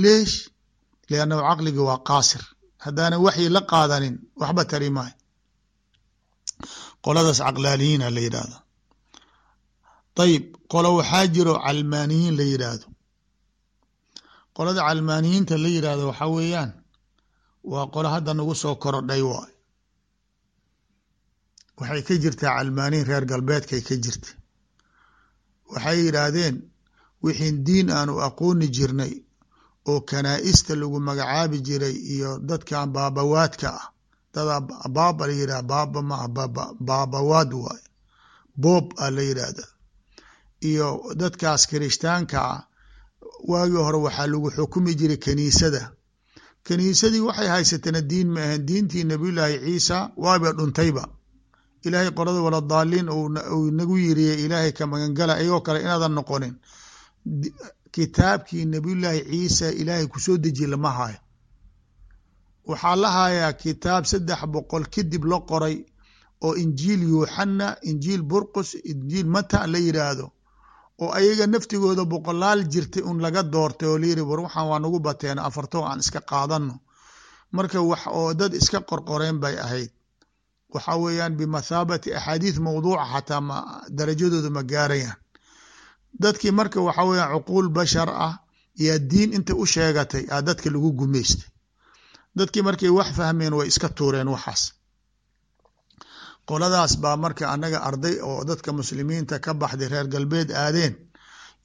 Leesh liannahu caqligi waa qaasir haddaanan waxyi la qaadanin waxba tari maayo qoladaas caqlaaniyiina la yidhaahdo ayib qolo waxaa jiro calmaaniyiin la yidhaahdo qolada calmaaniyiinta la yidhaahdo waxaa weeyaan waa qolo hadda nagu soo korodhay waay waxay ka jirtaa calmaaniyin reer galbeedkay ka jirta waxay yidhaahdeen wixiin diin aanu aqooni jirnay oo kanaa'ista lagu magacaabi jiray iyo dadkan baabawaadka ah. Dada baaba la yidhah baaba maaha baabawaad waay. Boob a la yidhaahdaa iyo dadkaas kirishtaanka ah waagii hore waxaa lagu xukumi jiray kaniisada kaniisadii waxay haysateena diin ma ahaen diintii nabiyullaahi ciisa waaba dhuntayba. Ilaahay qolada wala daaliin uu nagu yiriye ilaahay ka magangala iyagoo kale inaadan noqonin kitaabkii nabiyullaahi ciisa ilaahay ku soo dejiye lama hayo. Waxaa la hayaa kitaab saddex boqol kadib la qoray oo injiil yuuxana injiil burqus injiil mata la yiraahdo oo ayaga naftigooda boqolaal jirtay un laga doortay oo layiri war waxaan waa nagu bateen afarto aan iska qaadano marka wax oo dad iska qorqoreen bay ahayd. Waxa weeyaan bimathaabati axaadiis mawduuca xataa ma darajadooda ma gaarayaan dadkii marka waxa weeyaan cuquul bashar ah yaa diin inta u sheegatay aa dadka lagu gumaystay. Dadkii markay wax fahmeen way iska tuureen waxaas. Qoladaas baa marka annaga arday oo dadka muslimiinta ka baxday reer galbeed aadeen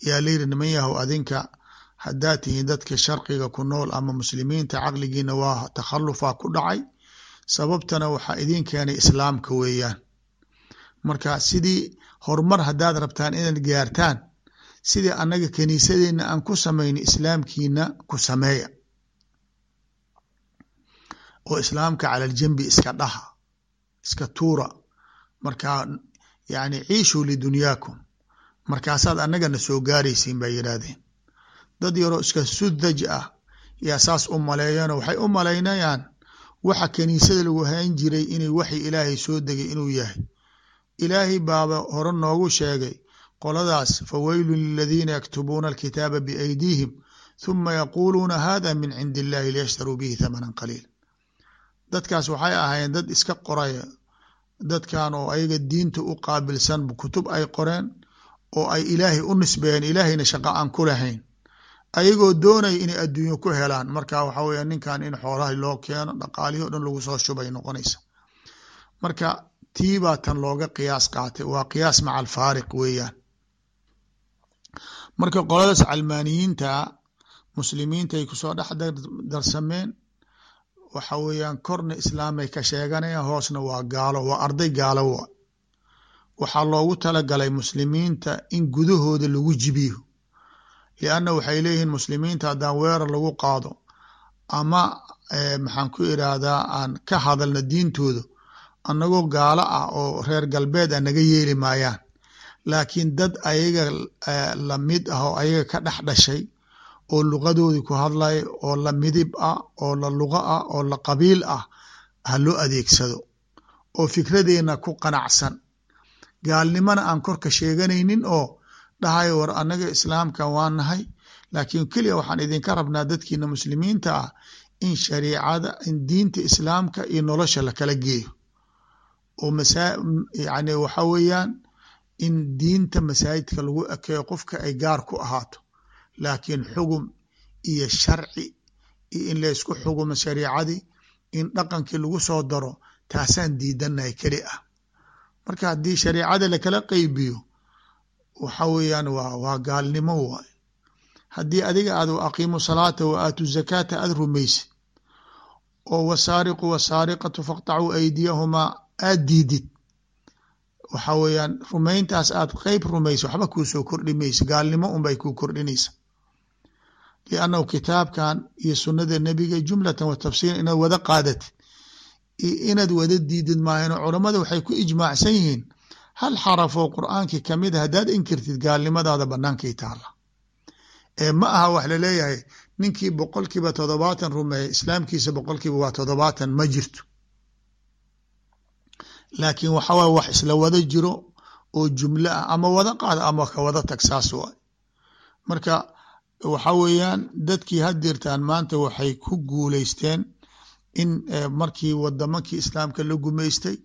yaa layidhi niman yahow adinka haddaad tihiin dadka sharqiga ku nool ama muslimiinta caqligiina waa takhallufaa ku dhacay sababtana waxaa idin keenay islaamka weeyaan. Marka sidii horumar haddaad rabtaan inaad gaartaan sidii annaga kaniisadeenna aan ku samayno islaamkiina ku sameeya. Oo islaamka cala aljambi iska dhaha iska tuura. Markaa yani ciishuu lidunyaakum. Markaasaad annagana soo gaaraysiin bay yidhaahdeen. Dad yaroo iska sudaj ah yaa saas u maleeyano waxay u malaynayaan waxa kaniisada lagu hayn jiray inay waxi ilaahay soo degay inuu yahay. Ilaahay baaba hore noogu sheegay qoladaas faweylun liladiina yaktubuuna alkitaaba biaydiihim huma yaquuluuna hada min cindi illahi liyashtaruu bihi thamanan qaliil dadkaas waxay ahaayeen dad iska qoraya dadkan oo ayaga diinta u qaabilsan kutub ay qoreen oo ay ilaahay u nisbeeyeen ilaahayna shaqo aan ku lahayn ayagoo doonaya inay adduunyo ku helaan marka waxa weya ninkan in xoolaha loo keeno dhaqaalihii o dhan lagu soo shubay noqonaysa marka tiibaa tan looga qiyaas qaatay waa qiyaas maca alfaariq weeyaan marka qoladaas calmaaniyiinta muslimiinta ay ku soo dhex darsameen waxa weeyaan korna islaamay ka sheeganayaan hoosna waa gaalo waa arday gaalo wa. Waxaa loogu talagalay muslimiinta in gudahooda lagu jibiyo lianna waxay leeyihiin muslimiinta haddaan weerar lagu qaado ama maxaan ku iraahdaa aan ka hadalna diintooda annagoo gaalo ah oo reer galbeed a naga yeeli maayaan laakiin dad ayaga la mid ah oo ayaga ka dhex dhashay oo luqadoodii ku hadlaya oo la midib ah oo la luqo ah oo la qabiil ah ha loo adeegsado. Oo fikradeena ku qanacsan. Gaalnimona aan korka sheeganaynin oo dhahayo war annaga islaamkan waa nahay laakiin keliya waxaan idinka rabnaa dadkiina muslimiinta ah in shariicada in diinta islaamka iyo nolosha lakala geeyo. Oo masa yani waxa weeyaan in diinta masaajidka lagu ekeeyo qofka ay gaar ku ahaato. Laakiin xugum iyo sharci iyo in laysku xugumo shariicadii in dhaqankii lagu soo daro taasaan diidanahay keli ah. Marka haddii shariicada lakala qeybiyo waxa weeyaan waa waa gaalnimo waay. Haddii adiga aad aqiimu salaata wa aatu zakaata aada rumaysid oo wasaariqu wasaariqatu faqtacuu aydiyahumaa aad diidid waxa weeyaan rumayntaas aad qeyb rumayso waxba kuu soo kordhi mayso gaalnimo unbay kuu kordhinaysa. Liannahu kitaabkan iyo sunnada nebiga jumlatan wa tafsiilan inaad wada qaadatid iyo inaad wada diidid maahano culammada waxay ku ijmaacsan yihiin hal xarafoo qur'aankii ka mid a haddaad inkirtid gaalnimadaada bannaankay taala ee ma aha wax la leeyahay ninkii boqolkiiba toddobaatan rumeeya islaamkiisa boqolkiiba waa toddobaatan ma jirto laakiin waxa waye wax isla wada jiro oo jumlo ah ama wada qaada ama ka wada tag saas waay. Marka waxa weeyaan dadkii hadirtaan maanta waxay ku guuleysteen in markii wadamankii islaamka la gumaystay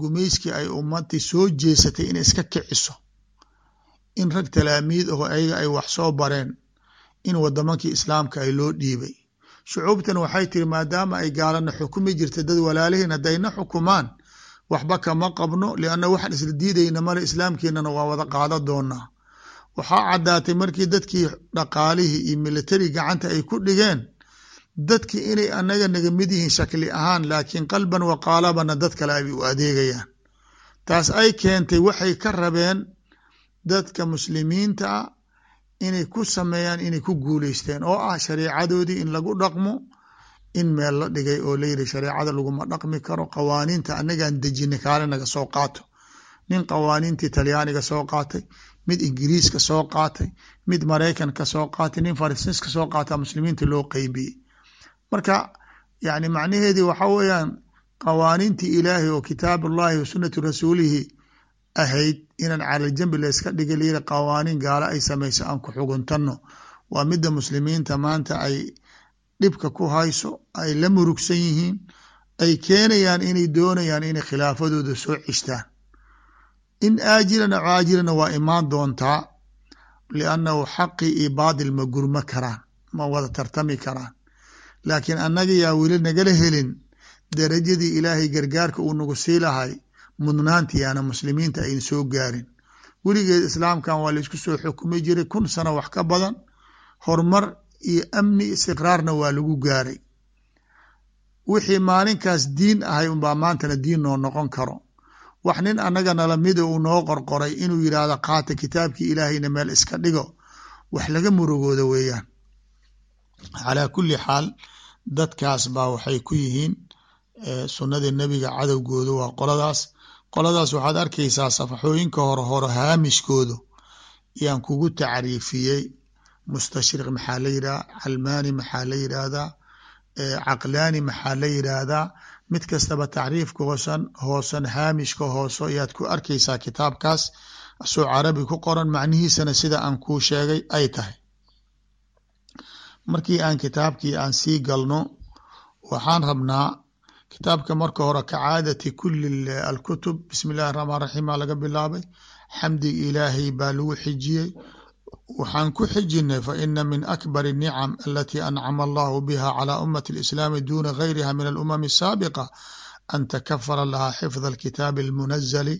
gumayskii ay ummadii soo jeesatay inay iska kiciso in rag talaamiid aho ayaga ay wax soo bareen in wadamankii islaamka ay loo dhiibay shucuubtan waxay tiri maadaama ay gaalana xukumi jirta dad walaalihiin haddayna xukumaan waxba kama qabno lianna waxaan isla diidayna male islaamkeenana waa wada qaada doonaa. Waxaa caddaatay markii dadkii dhaqaalihii iyo militari gacanta ay ku dhigeen dadkii inay anaga naga mid yihiin shakli ahaan laakiin qalban wa qaalabana dad kale ay u adeegayaan. Taas ay keentay waxay ka rabeen dadka muslimiinta ah inay ku sameeyaan inay ku guuleysteen. Oo ah shareecadoodii in lagu dhaqmo in meel la dhigay oo layidhi shareecada laguma dhaqmi karo qawaaniinta anagaan dejinay kaale naga soo qaato. Nin qawaaniintii talyaaniga soo qaatay mid ingiriiska soo qaatay mid maraykanka soo qaatay nin faransiiska soo qaata muslimiinta loo qeybiyey. Marka yani macnaheedii waxa weeyaan qawaaniintii ilaahay oo kitaab ullahi wa sunnati rasuulihi ahayd inaan calaljambi layska dhigay layiri qawaaniin gaalo ay samayso aan ku xuguntano. Waa midda muslimiinta maanta ay dhibka ku hayso ay la murugsan yihiin ay keenayaan inay doonayaan inay khilaafadooda soo cishtaan in aajilana caajilana waa imaan doontaa liannahu xaqi iyo baadil ma gurma karaan ma wada tartami karaan. Laakiin annaga yaa weli nagala helin darajadii ilaahay gargaarka uu nagu sii lahay mudnaantii yaana muslimiinta ayn soo gaarin. Weligeed islaamkan waa la isku soo xukumi jiray kun sano wax ka badan horumar iyo amni istiqraarna waa lagu gaaray. Wixii maalinkaas diin ahay unbaa maantana diin noo noqon karo. Wax nin annaga nala mida uu noo qorqoray inuu yidhaahdo qaata kitaabkii ilaahayna meel iska dhigo. Wax laga murugooda weeyaan. Calaa kulli xaal dadkaas baa waxay ku yihiin sunnada nebiga cadowgooda waa qoladaas qoladaas waxaad arkaysaa safaxooyinka hore hore haamishkooda yaan kugu tacriifiyey mustashriq maxaa la yidhahda calmaani maxaa la yidhaahdaa caqlaani maxaa la yidhaahdaa mid kastaba tacriifka hoosan hoosan haamishka hooso ayaad ku arkaysaa kitaabkaas asoo carabi ku qoran macnihiisana sida aan kuu sheegay ay tahay. Markii aan kitaabkii aan sii galno waxaan rabnaa kitaabka marka hore ka caadati kuli alkutub bismi illahi raxmaan raxiim aa laga bilaabay xamdiga ilaahay baa lagu xijiyey waxaan ku xijinay faina min akbar الnicam alati ancama allahu biha calى umati اlislaami duna gayriha min alumami الsaabiqa an takafara laha xifd alkitaabi اlmunazali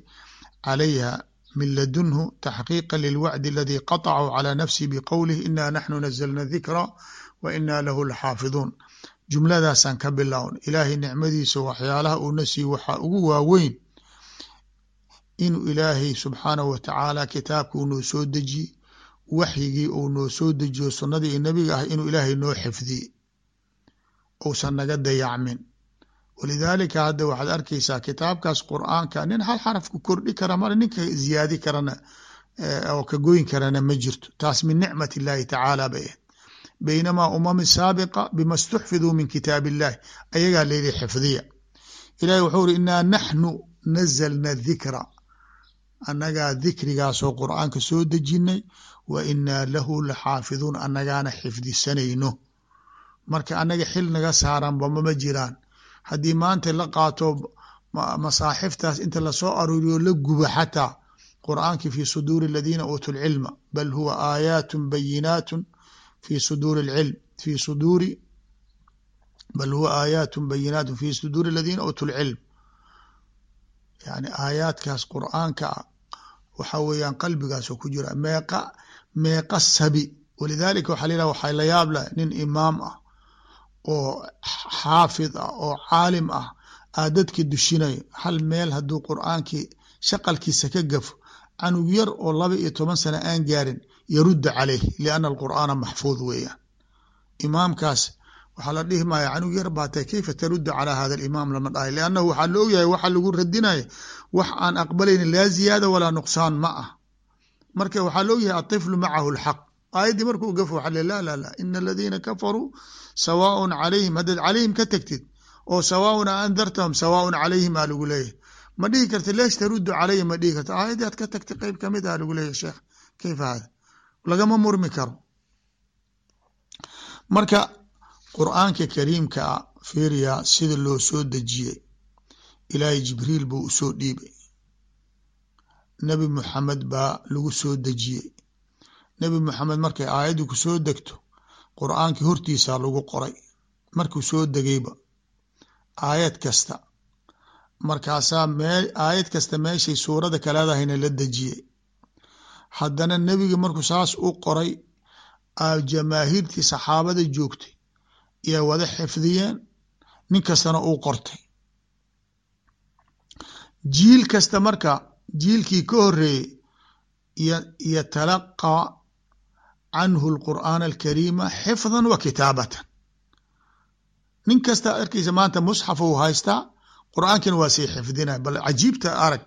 calayha min ladunhu taxqiiqa lilwacdi aladi qaطacuu calى nafsi bqowlih ina naxnu nazlna dikra wa ina lahu laxaafiduun jumladaasaan ka bilown ilaahay nicmadiisa waxyaalaha uuna siiy waxaa ugu waaweyn inuu ilaahay subxaanahu wa tacaala kitaabka uu noo soo dejiye waxyigii uu noo soo dejiyo sunnadii nebiga ah inuu ilaahay noo xifdiye uusan naga dayacmin. Walidaalika hadda waxaad arkaysaa kitaabkaas qur'aanka nin hal xaraf ku kordhi kara male ninka ziyaadi karana oo ka goyn karana ma jirto. Taas min nicmat illahi tacaala bay ahayd baynamaa umami saabiqa bima stuxfiduu min kitaab illahi ayagaa layidhi xifdiya ilahi wuxuu uri inaa naxnu nazalna dikra annagaa dikrigaasoo qur'aanka soo dejinay wa inaa lahu laxaafiduun annagaana xifdisanayno marka annaga xil naga saaranba mama jiraan haddii maanta la qaato masaaxiftaas inta la soo aruuriyo la guba xataa qur'aankii fi suduuri aladiina uutuu lcilma bal huwa aayaatun bayinaatun fi suduuri lcilm fi suduuri bal huwa aayaatun bayinaatun fi suduuri aladiina uutuu lcilm yani aayaadkaas qur'aanka ah waxa weeyaan qalbigaasoo ku jira meeqa meeqa sabi walidaalika waxaa layidhaha waxaa la yaab leh nin imaam ah oo xaafid ah oo caalim ah aa dadki dushinayo hal meel hadduu qur'aankii shaqalkiisa ka gafo canug yar oo laba iyo toban sano aan gaarin yrudda caleyh lianna alqur'aana maxfuud weeyaan imaamkaas waxaa la dhihi maaya canug yar baa tahay keyfa calaa hada alimaam lama dhahay liannahu waxaa la ogyahay waxaa lagu radinaya wax aan aqbalaynin laa ziyaada walaa nuqsaan ma ah marka waxaa la ogyahay atiflu macahu lxaq aayaddii markuu gafo waxa le laa laa laa ina aladiina kafaruu sawaaun calayhim haddaad calayhim ka tagtid oo sawaaun a andartahum sawaaun calayhim aa lagu leeyahy ma dhihi karti lees taruddu calayhim ma dhihi karti aayaddii aad ka tagtay qeyb ka mid a lagu leeyahy sheekh keyfa hada lagama murmi karo. Marka qur'aanka kariimka a fiiriya sida loo soo dejiyey ilaahay jibriil buu u soo dhiibay. Nebi muxamed baa lagu soo dejiyey. Nebi muxamed markay aayaddu ku soo degto qur'aankii hortiisaa lagu qoray. Markuu soo degayba aayad kasta markaasaa mee aayad kasta meeshay suurada kaleedahayna la dejiyey haddana nebiga markuu saas u qoray jamaahiirtii saxaabada joogtay yaa wada xifdiyeen nin kastana uu qortay. Jiil kasta marka jiilkii ka horeeyey yatalaqaa canhu alqur'aan alkariima xifdan wa kitaabatan. Nin kasta arkeysa maanta musxaf uu haystaa qur'aankina waa sii xifdinay bal cajiibta arag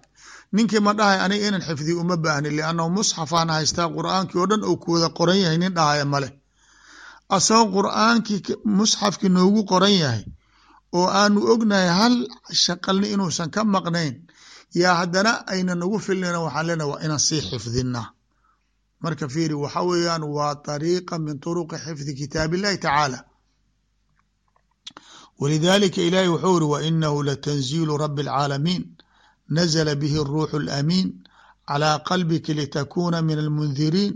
ninkii ma dhahay aniga inaan xifdi uma baahnin liannahu musxafaan haystaa qur'aankii oo dhan uu kuwada qoran yahay nin dhahaya male asagoo qur'aankii musxafkii noogu qoran yahay oo aanu ognahay hal shaqalni inuusan ka maqnayn yaa haddana ayna nagu filnayna waxaan leena waa inaan sii xifdina marka fiiri waxa weeyaan waa dariiqa min turuqi xifdi kitaab illahi tacaala. Walidaalika ilaahay wuxuu uri wa inahu latanziilu rabi alcaalamiin nazla bihi الruuxu اlamiin calى qalbika litakuna min almundiriin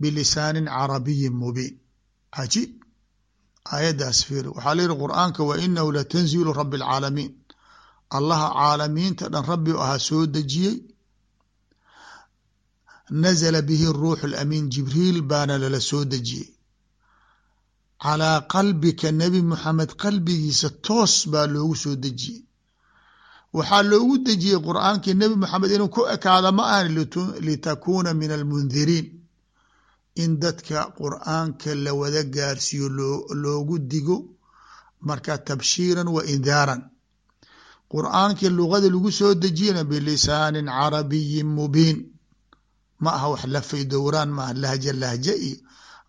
bilisaani carabiyi mubiin cajiib aayaddaas fiiri waxaa la yihi qur'aanka wainahu latanziilu rabi اlcaalamiin allaha caalamiinta dhan rabbi u ahaa soo dejiyey nazla bihi الruuxu اlamiin jibriil baana lala soo dejiyey calىa qalbika nebi muxamed qalbigiisa toos baa loogu soo dejiyey waxaa loogu dejiyey qur'aankii nebi moxamed inuu ku ekaada ma ahan litakuuna min almundiriin in dadka qur'aanka la wada gaarsiiyo loogu digo marka tabshiiran wa indaaran. Qur'aankii luqada lagu soo dejiyana bilisaanin carabiyin mubiin. Ma aha wax lafay dowraan maaha lahja lahja iyo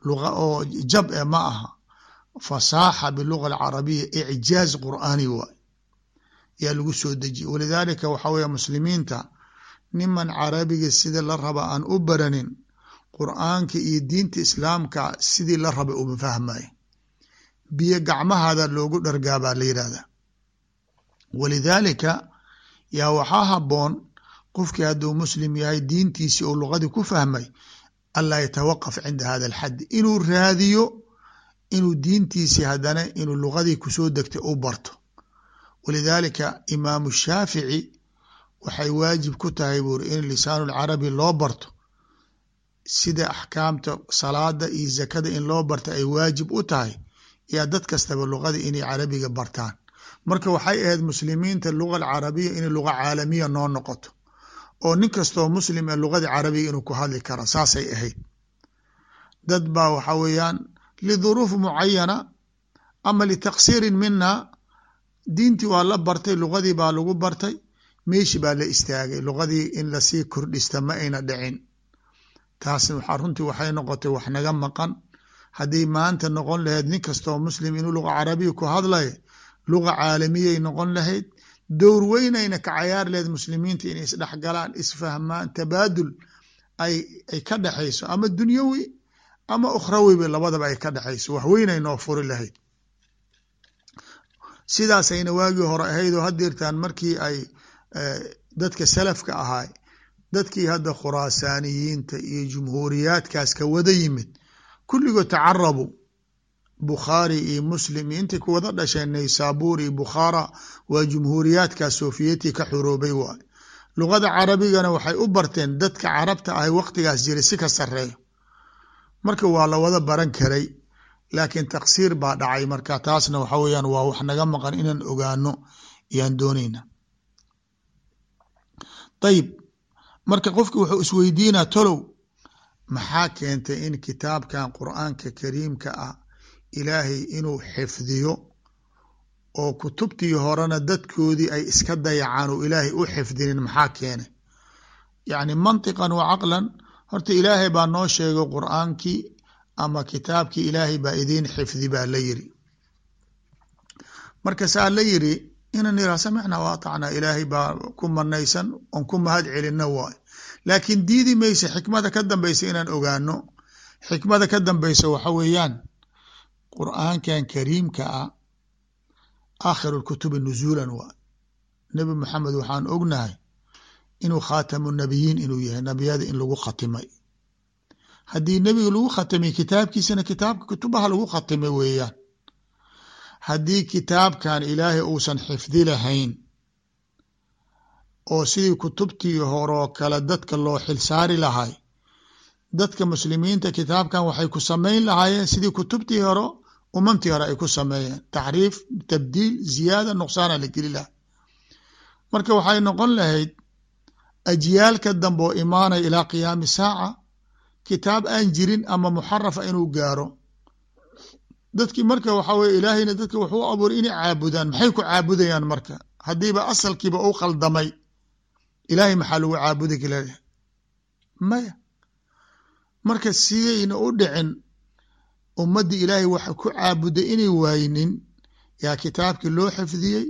luqa oo jab e ma aha. Fasaaxa biluga alcarabiya icjaaz qur'aani waay yaa lagu soo dejiyey. Walidaalika waxaa weeye muslimiinta niman carabiga sida la raba aan u baranin qur'aanka iyo diinta islaamka sidii la raba uma fahmaya biyo gacmahaada loogu dhargaabaa la yidhahda walidaalika yaa waxaa haboon qofkii hadduu muslim yahay diintiisii oo luqadii ku fahmay anlaa yatawaqaf cinda hada alxaddi inuu raadiyo inuu diintiisii haddana inuu luqadii ku soo degtay u barto walidaalika imaamu shaafici waxay waajib ku tahay buuri in lisaanu lcarabi loo barto sida axkaamta salaada iyo zakada in loo barta ay waajib u tahay yaa dad kastaba luqada inay carabiga bartaan. Marka waxay ahayd muslimiinta luga alcarabiya inay luga caalamiya noo noqoto oo nin kastoo muslim ee luqada carabiga inuu ku hadli karo saasay ahayd. Dad baa waxa weeyaan liduruuf mucayana ama litaqsiirin mina diintii waa la bartay luqadii baa lagu bartay. Meeshi baa la istaagay luqadii in la sii kordhista ma ayna dhicin. Taas runtii waxay noqotay wax naga maqan. Haddii maanta noqon lahayd nin kastoo muslim inuu luga carabiya ku hadlay luga caalamiyay noqon lahayd dowr weynayna ka cayaar lahayd muslimiinta inay isdhexgalaan isfahmaan tabaadul ay ay ka dhexayso ama dunyawi ama ukhrawiba labadaba ay ka dhexayso. Wax weynay noo furi lahayd sidaasayna waagii hore ahayd oo hadeertaan markii ay dadka salafka ahaay dadkii hadda khuraasaaniyiinta iyo jumhuuriyaadkaas ka wada yimid kulligood tacarabu bukhaari iyo muslim iyo intay ku wada dhasheen naysaabuur iyo bukhaara waa jumhuuriyaadkaas sofiyetii ka xuroobay waay. Luqada carabigana waxay u barteen dadka carabta ahay waqtigaas jiray si ka sareeyo marka waa la wada baran karay laakiin taqsiir baa dhacay marka taasna waxa weyaan waa wax naga maqan inaan ogaano ayaan dooneyna ayib marka qofki wuxuu isweydiinaa tolow maxaa keentay in kitaabkan qur'aanka kariimka ah ilaahay inuu xifdiyo oo kutubtii horena dadkoodii ay iska dayacaan oo ilaahay u xifdinin maxaa keenay yacni mantiqan wa caqlan. Horta ilaahay baa noo sheegay qur'aankii ama kitaabkii ilaahay baa idiin xifdi baa la yiri marka saa la yiri inan iraa samicnaa wa atacnaa ilaahay baa ku manaysan oon ku mahad celina waay. Laakiin diidi maysa xikmada ka dambeysa inaan ogaano xikmada ka dambeysa waxa weeyaan qur'aankan kariimka ah aakhiru lkutubi nuzuulan waa nebi maxamed waxaan ognahay inuu khaatamu nabiyiin inuu yahay nabiyada in lagu khatimay haddii nebiga lagu khatimay kitaabkiisana kitaabka kutubaha lagu khatimay weeyaan. Haddii kitaabkan ilaahay uusan xifdi lahayn oo sidii kutubtii horoo kale dadka loo xilsaari lahay dadka muslimiinta kitaabkan waxay ku samayn lahaayeen sidii kutubtii hore umamtii hore ay ku sameeyeen. Taxriif tabdiil ziyaada nuqsaana la geli lahay marka waxay noqon lahayd ajyaalka dambe oo imaanaya ilaa qiyaami saaca kitaab aan jirin ama muxarafa inuu gaaro. Dadkii marka waxa weye ilaahayna dadka wuxuu abuuray inay caabudaan. Maxay ku caabudayaan marka? Haddiiba asalkiiba u khaldamay. Ilaahay maxaa lagu caabudi kala maya. Marka sidayna u dhicin ummaddii ilaahay waxa ku caabuday inay waaynin yaa kitaabkii loo xifdiyey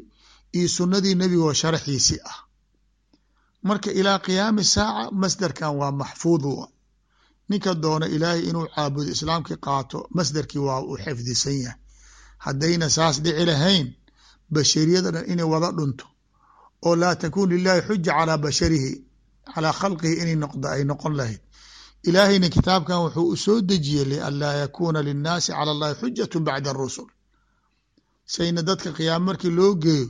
iyo sunnadii nebigoo sharaxiisii ah. Marka ilaa qiyaami saaca masdarkan waa maxfuud wa ninka doona ilaahay inuu caabudo islaamkii qaato masdarkii waa uu xifdisan yahay. Haddayna saas dhici lahayn bashariyada dhan inay wada dhunto. Oo laa takuun lilahi xuja calaa basharihi calaa khalqihi inay noqdo ay noqon lahayd. Ilaahayna kitaabkan wuxuu u soo dejiyey lianlaa yakuuna linnaasi cala allahi xujatu bacda arusul sayna dadka qiyaamo markii loo geeyo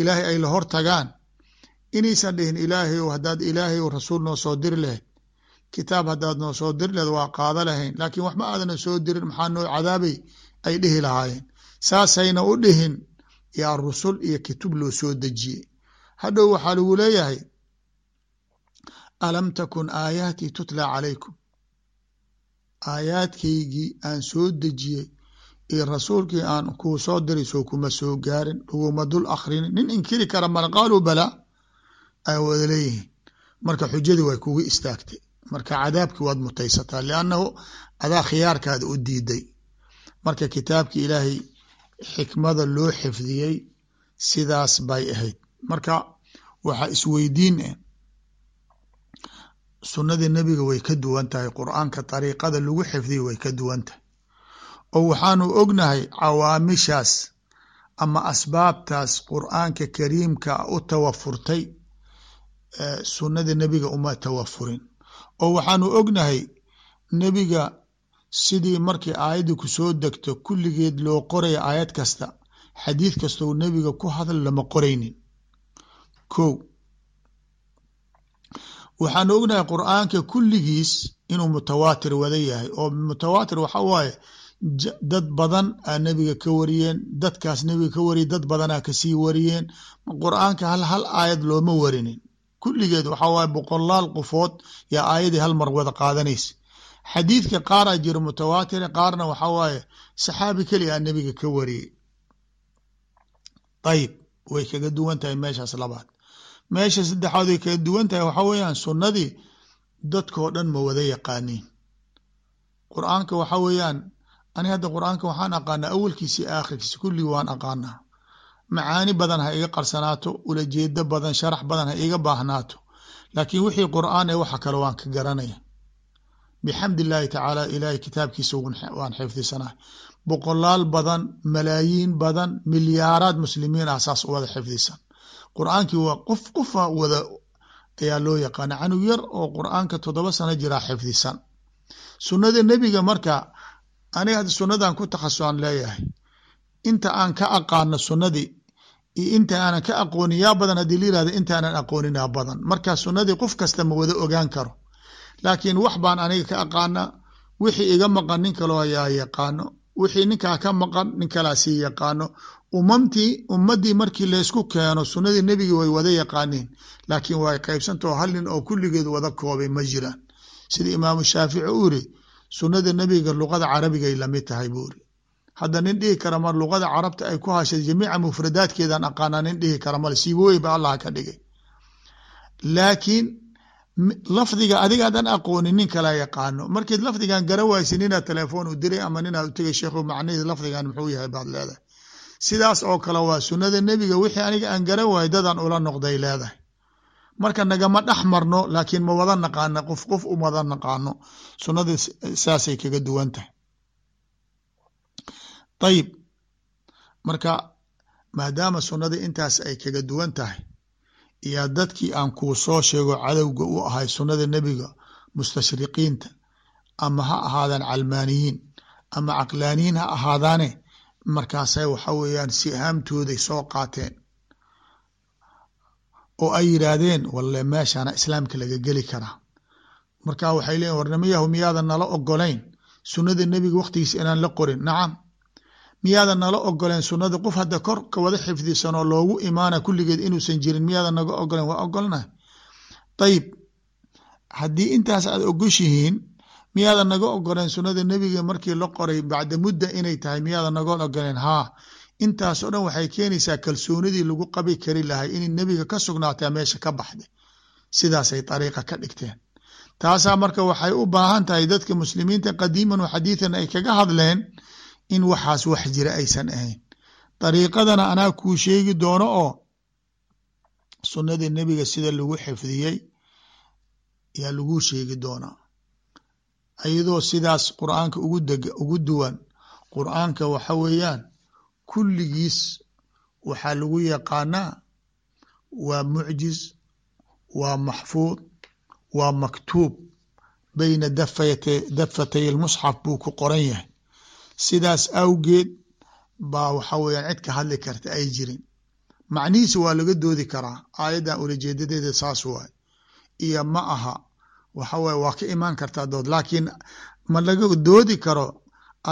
ilaahay ay la hor tagaan inaysan dhihin ilaahay ow haddaad ilaahay ow rasuul noo soo diri lahayd kitaab haddaad noo soo diri lahayd waa qaada lahayn. Laakiin waxma aadana soo dirin maxaa noo cadaabay ay dhihi lahaayeen. Saasayna u dhihin yaa rusul iyo kitub loo soo dejiyey. Hadhow waxaa lagu leeyahay alam takun aayaatii tutla calaykum? Aayaadkaygii aan soo dejiyey iyo rasuulkii aan kuu soo diray soo kuma soo gaarin laguma dul akrinin nin inkiri kara mala qaaluu balaa? Ay wada leeyihiin. Marka xujadii way kugu istaagtay marka cadaabkii waad mutaysataa liannahu adaa khiyaarkaada u diiday. Marka kitaabkii ilaahay xikmada loo xifdiyey sidaas bay ahayd. Marka waxaa isweydiin ah sunnadii nebiga way ka duwan tahay qur'aanka dariiqada lagu xifdiyay way ka duwan tahay. Oo waxaanu ognahay cawaamishaas ama asbaabtaas qur'aanka kariimka u tawafurtay sunnadii nebiga uma tawafurin oo waxaanu ognahay nebiga sidii markii aayaddii ku soo degto kulligeed loo qoraya aayad kasta xadiid kastoo nebiga ku hadal lama qoraynin. Ko waxaanu ognahay qur'aanka kulligiis inuu mutawaatir wada yahay oo mutawaatir waxa waaye dad badan aa nebiga ka wariyeen dadkaas nebiga ka wariyay dad badanaa ka sii wariyeen. Qur'aanka hal hal aayad looma warinin kulligeed waxaa waaye boqolaal qofood yaa aayadii hal mar wada qaadanaysa. Xadiidka qaaraa jiro mutawaatira qaarna waxaa waaye saxaabi keli a nebiga ka wariyey. Ayib way kaga duwan tahay meeshaas labaad. Meesha saddexaad way kaga duwan tahay waxaa weeyaan sunnadii dadkoo dhan ma wada yaqaaniin. Qur'aanka waxaa weeyaan ani hadda qur'aanka waxaan aqaanaa awalkiisi aakhirkiisi kulligii waan aqaanaa macaani badan ha iga qarsanaato ulajeedo badan sharax badan ha iga baahnaato. Laakiin wixii qur'aan ee waxa kale waan ka garanaya. Bixamdi illaahi tacaala ilaahay kitaabkiisa waan xifdisanahay boqolaal badan malaayiin badan milyaaraad muslimiin ah saas wada xifdisan. Qur'aankii waa qof qofa wada ayaa loo yaqaana canug yar oo qur'aanka toddoba sano jiraa xifdisan. Sunnada nebiga marka aniga sunnadan ku takhasusaan leeyahay inta aan ka aqaano sunnadii iyo inta aanan ka aqoonin yaa badan haddii la yiraahdo intaanan aqooninaa badan. Marka sunnadii qof kasta ma wada ogaan karo. Laakiin wax baan aniga ka aqaana wixii iga maqan nin kaloo ayaa yaqaano. Wixii ninkaa ka maqan nin kalaa yaqaano. Umamtii ummaddii markii laysku keeno sunnadii nebigi way wada yaqaaniin. Laakiin way qaybsantao hal nin oo kulligeed wada koobay ma jiraan. Sida imaamu shaafici u iri sunnada nebiga luqada carabigay la mid tahay buu iri hadda nin dhihi kara mar luqada carabta ay ku hashay jamiica mufradaadkeedan aqaanaa nin dhihi kara male siibooyi ba allah ka dhigay. Laakiin lafdiga adigaadan aqoonin nin kala yaqaano. Markeed lafdigan garan waysa ninaad telefoon u diray ama ninaad u tegay sheekhu macnaheed lafdigan muxuu yahay baad leedahay. Sidaas oo kale waa sunnada nebiga wixii aniga aan garan waayay dadan ula noqday leedahay. Marka nagama dhex marno laakiin ma wada naqaano qof qof u wada naqaano. Sunnada saasay kaga duwan tahay ayib marka maadaama sunnada intaas ay kaga duwan tahay iyo dadkii aan kuu soo sheego cadowga u ahay sunnada nebiga mustashriqiinta ama ha ahaadaan calmaaniyiin ama caqlaaniyiin ha ahaadaane markaasay waxa weeyaan sihaamtooday soo qaateen. Oo ay yidhaahdeen walle meeshana islaamka laga geli karaa. Marka waxay leeyiin warnimiyahu miyaadan nala ogolayn sunnada nebiga wakhtigiisa inaan la qorin. Nacam miyaadan nala ogoleen sunnada qof hadda kor ka wada xifdisanoo loogu imaana kulligeed inuusan jirin miyaadan naga ogoleen waa ogolnahay ayib haddii intaas aad ogoshihiin miyaadan naga ogoleen sunnada nebiga markii la qoray bacda mudda inay tahay miyaadan naga ogoleen haa intaasoo dhan waxay keenaysaa kalsoonidii lagu qabi kari lahay inay nebiga ka sugnaataa meesha ka baxday. Sidaasay dariiqa ka dhigteen. Taasaa marka waxay u baahan tahay dadka muslimiinta qadiiman wa xadiidan ay kaga hadleen in waxaas wax jira aysan ahayn. Dariiqadana anaa kuu sheegi doono oo sunnadii nebiga sida lagu xifdiyey yaa laguu sheegi doonaa iyadoo sidaas qur'aanka ugu deg ugu duwan qur'aanka waxa weeyaan kulligiis waxaa lagu yaqaanaa waa mucjiz waa maxfuud waa maktuub beyna dafatay lmusxaf buu ku qoran yahay sidaas awgeed baa waxa weeyaan cid ka hadli karta ay jirin. Macnihiisa waa laga doodi karaa aayaddan ulajeedadeeda saas waay. Iyo ma aha waxa weye waa ka imaan kartaa dood. Laakiin ma laga doodi karo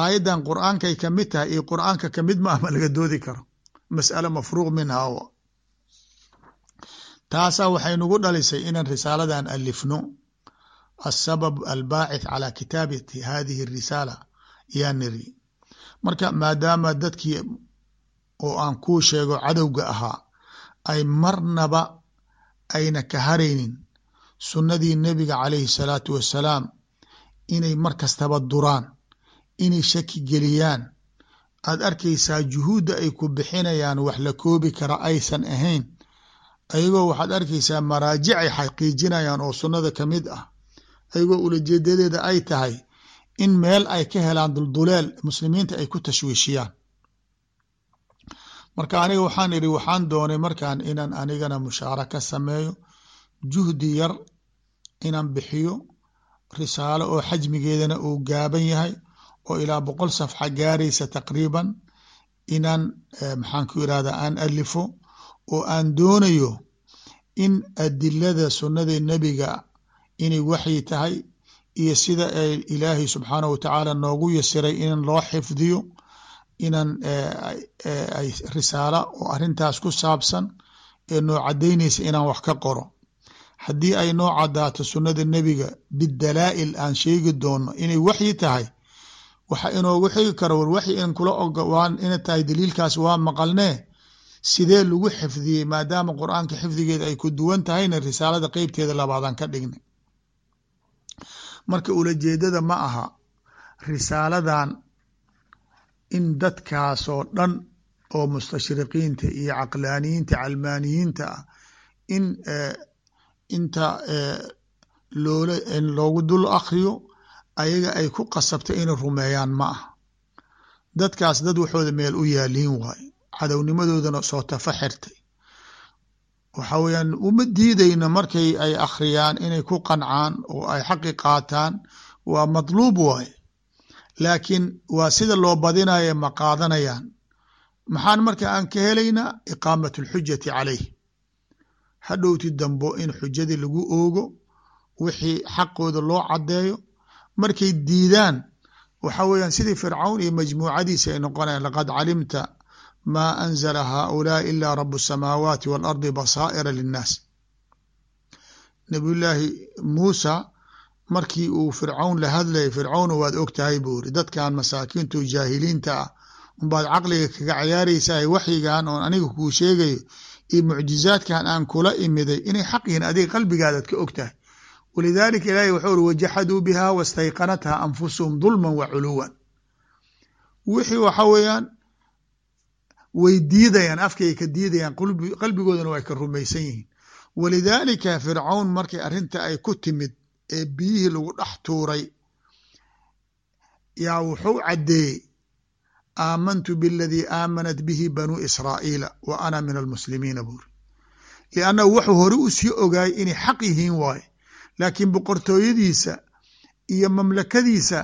aayaddan qur'aankay ka mid tahay iyo qur'aanka ka mid ma ah ma laga doodi karo. Mas'ala mafruuq minhaa taasaa waxay nagu dhalisay inaan risaaladan alifno. Asabab albaacith calaa kitaabati hadihi risaala yaa niri marka maadaama dadkii oo aan kuu sheego cadowga ahaa ay marnaba ayna ka haraynin sunnadii nebiga calayhi salaatu wassalaam inay mar kastaba duraan inay shaki geliyaan. Aad arkaysaa juhuudda ay ku bixinayaan wax la koobi kara aysan ahayn. Ayagoo waxaad arkaysaa maraajic ay xaqiijinayaan oo sunnada ka mid ah. Ayagoo ulajeedadeeda ay tahay in meel ay ka helaan dulduleel muslimiinta ay ku tashwiishiyaan. Marka aniga waxaan idhi waxaan doonay markaan inaan anigana mushaaraka sameeyo juhdi yar inaan bixiyo risaalo oo xajmigeedana uu gaaban yahay oo ilaa boqol safxa gaaraysa taqriiban inaan maxaan ku irahdaa aan alifo oo aan doonayo in adilada sunnada nebiga inay waxyi tahay iyo sida ilaahay subxaanah wa tacaala noogu yasiray in loo xifdiyo inaan risaala oo arintaas ku saabsan ee noo cadaynaysa inaan wax ka qoro. Haddii ay noo cadaato sunnada nebiga bidalaa'il aan sheegi doono inay waxyi tahay waxa inoogu xigi karo war waxyi in kula ogwaan ina tahay daliilkaas waa maqalnee sidee lagu xifdiyey? Maadaama qur'aanka xifdigeeda ay ku duwan tahayna risaalada qeybteeda labaadaan ka dhignay marka ulajeedada ma aha risaaladan in dadkaasoo dhan oo mustashriqiinta iyo caqlaaniyiinta calmaaniyiinta ah in inta loola loogu dul akriyo ayaga ay ku qasabta inay rumeeyaan ma aha. Dadkaas dad waxooda meel u yaaliin waaye. Cadownimadoodana soo tafa xirtay waxa weeyaan uma diidayna markay ay akhriyaan inay ku qancaan oo ay xaqi qaataan waa matluub waaye. Laakiin waa sida loo badinayo ma qaadanayaan. Maxaan marka aan ka helaynaa iqaamat alxujati calayh hadhowti dambo in xujadii lagu oogo wixii xaqooda loo caddeeyo. Markay diidaan waxa weeyaan sidii fircawn iyo majmuucadiisa ay noqonayan laqad calimta maa anzala haaulaa'i ilaa rabu samaawaati waalardi basaa'ira linnaas nabiyullaahi muusa markii uu fircawn la hadlayay fircawnu waad og tahay buu iri dadkan masaakiintu jaahiliinta ah umbaad caqliga kaga cayaaraysahay waxyigan oon aniga kuu sheegayo iyo mucjizaadkan aan kula imiday inay xaq yihiin adiga qalbigaadaad ka og tahay walidaalika ilaahi wuxuu uri wajaxaduu biha wastayqanathaa anfusuhum dulman wa culuwan wixii waxa weeyaan way diidayaan afkay ka diidayaan qalbigoodana way ka rumaysan yihiin. Walidaalika fircawn markay arrinta ay ku timid ee biyihii lagu dhex tuuray yaa wuxuu caddeeyey aamantu biladii aamanat bihi banuu israa'iila wa ana min almuslimiina buuri liannahu wuxuu hore u sii ogaayay inay xaq yihiin waaye laakiin boqortooyadiisa iyo mamlakadiisa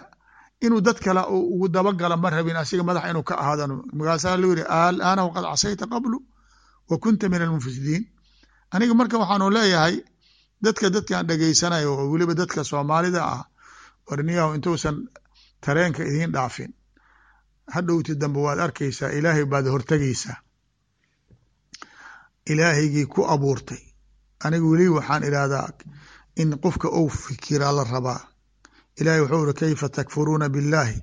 inuu dad kale ugu dabagala ma rabin asiga madax inuu ka ahaadano markaasaa lu yihi alaana waqad casayta qablu wa kunta min almufsidiin aniga marka waxaanu leeyahay dadka dadkan dhegaysanayo oo weliba dadka soomaalida ah warniyahu intuusan tareenka idiin dhaafin hadhowti dambe waad arkaysaa ilaahay baad hortegaysaa ilaahaygii ku abuurtay. Aniga weli waxaan idhaahdaa in qofka ou fikiraa la rabaa ilahi wuxuu uri kayfa takfuruuna biاllahi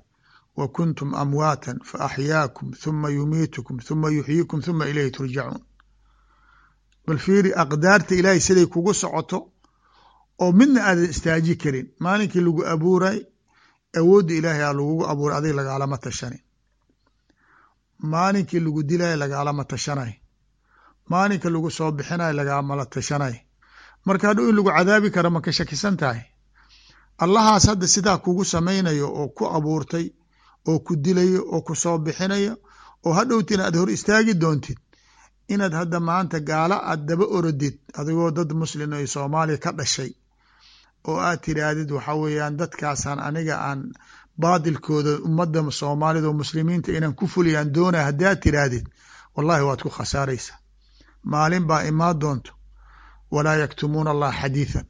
wa kuntum amwaatan faaxyaakum huma yumiitukum huma yuxyiikum huma ilayhi turjacuun bal fiiri aqdaarta ilaahay siday kugu socoto oo midna aadan istaaji karin maalinkii lagu abuuray awoodda ilaahay aa lagugu abuuray adig lagaalama tashanin maalinkii lagu dilay lagaalama tashanay. Maalinka lagu soo bixinay lagaamala tashanay. Marka hadhow in lagu cadaabi kara ma ka shakisan tahay allahaas hadda sidaa kugu samaynayo oo ku abuurtay oo ku dilayo oo ku soo bixinayo oo hadhowtina aad hor istaagi doontid inaad hadda maanta gaala aad daba orodid adigoo dad muslin iyo soomaaliya ka dhashay oo aad tiraahdid waxa weeyaan dadkaasaan aniga aan baadilkooda ummadda soomaalida oo muslimiinta inaan ku fuliyaan doonaya haddii aad tiraahdid wallahi waad ku khasaaraysaa. Maalin baa imaan doonto. Walaa yaktumuuna allah xadiithan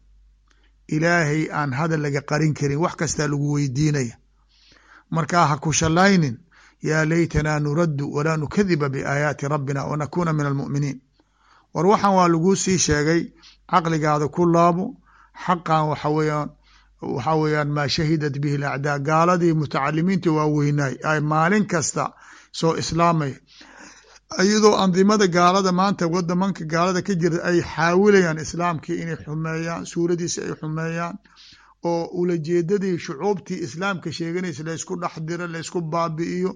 ilaahay aan hadal laga qarin karin wax kastaa lagu weydiinaya. Markaa ha ku shallaynin yaa laytanaa nuraddu walaa nukadiba biaayaati rabbina wanakuuna min almu'miniin. War waxaan waa laguu sii sheegay caqligaada ku laabo xaqan waxa weeyaan maa shahidat bihi alacdaa gaaladii mutacalimiinta waa weynaay ay maalin kasta soo islaamay iyadoo andimada gaalada maanta wadamanka gaalada ka jirta ay xaawilayaan islaamkii inay xumeeyaan suuradiisa ay xumeeyaan oo ulajeedadii shucuubtii islaamka sheeganaysa laysku dhex diro laysku baabi'iyo.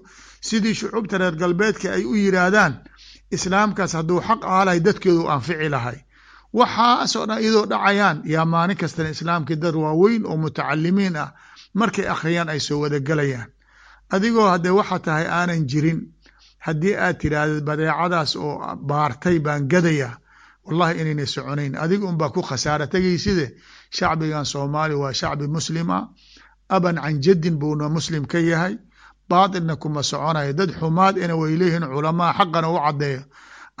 Sidii shucuubta reer galbeedka ay u yiraahdaan islaamkaas hadduu xaq aalahay dadkeedu anfici lahay. Waxaasoo dhan iyadoo dhacayaan yaa maalin kastana islaamkii dad waaweyn oo mutacalimiin ah markay akhriyaan ay soo wadagelayaan adigoo haddee waxa tahay aanan jirin haddii aad tirahdid badeecadaas oo baartay baan gadayaa wallahi inaynay soconayn. Adiga unbaa ku khasaara tegayside shacbigan soomaaliya waa shacbi muslima aban can jaddin buuna muslim ka yahay. Baatilna kuma soconayo dad xumaad ina way leeyihiin culamaa xaqana u caddeeyo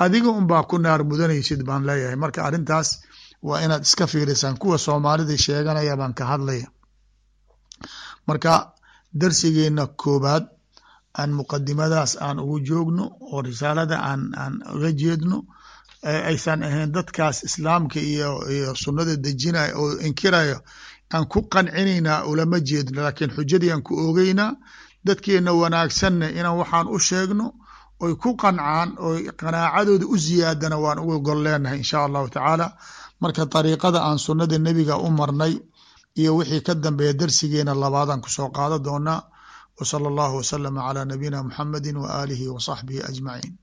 adiga unbaa ku naar mudanaysid baan leeyahay. Marka arrintaas waa inaad iska fiirisaan. Kuwa soomaalida sheeganaya baan ka hadlaya. Marka darsigeena koobaad aan muqadimadaas aan ugu joogno oo risaalada aan uga jeedno aysan ahayn dadkaas islaamka iyo iyo sunnada dejinaya oo inkirayo aan ku qancinaynaa ulama jeedno laakiin xujadii aan ku oogeynaa dadkeena wanaagsanna inaan waxaan u sheegno oy ku qancaan oo qanaacadooda u ziyaadana waan uga gol leenahay insha allahu tacaala. Marka dariiqada aan sunnada nebiga u marnay iyo wixii ka dambeeya darsigeena labaadaan ku soo qaado doonaa وصلى الله وسلم على نبينا محمد وآله وصحبه أجمعين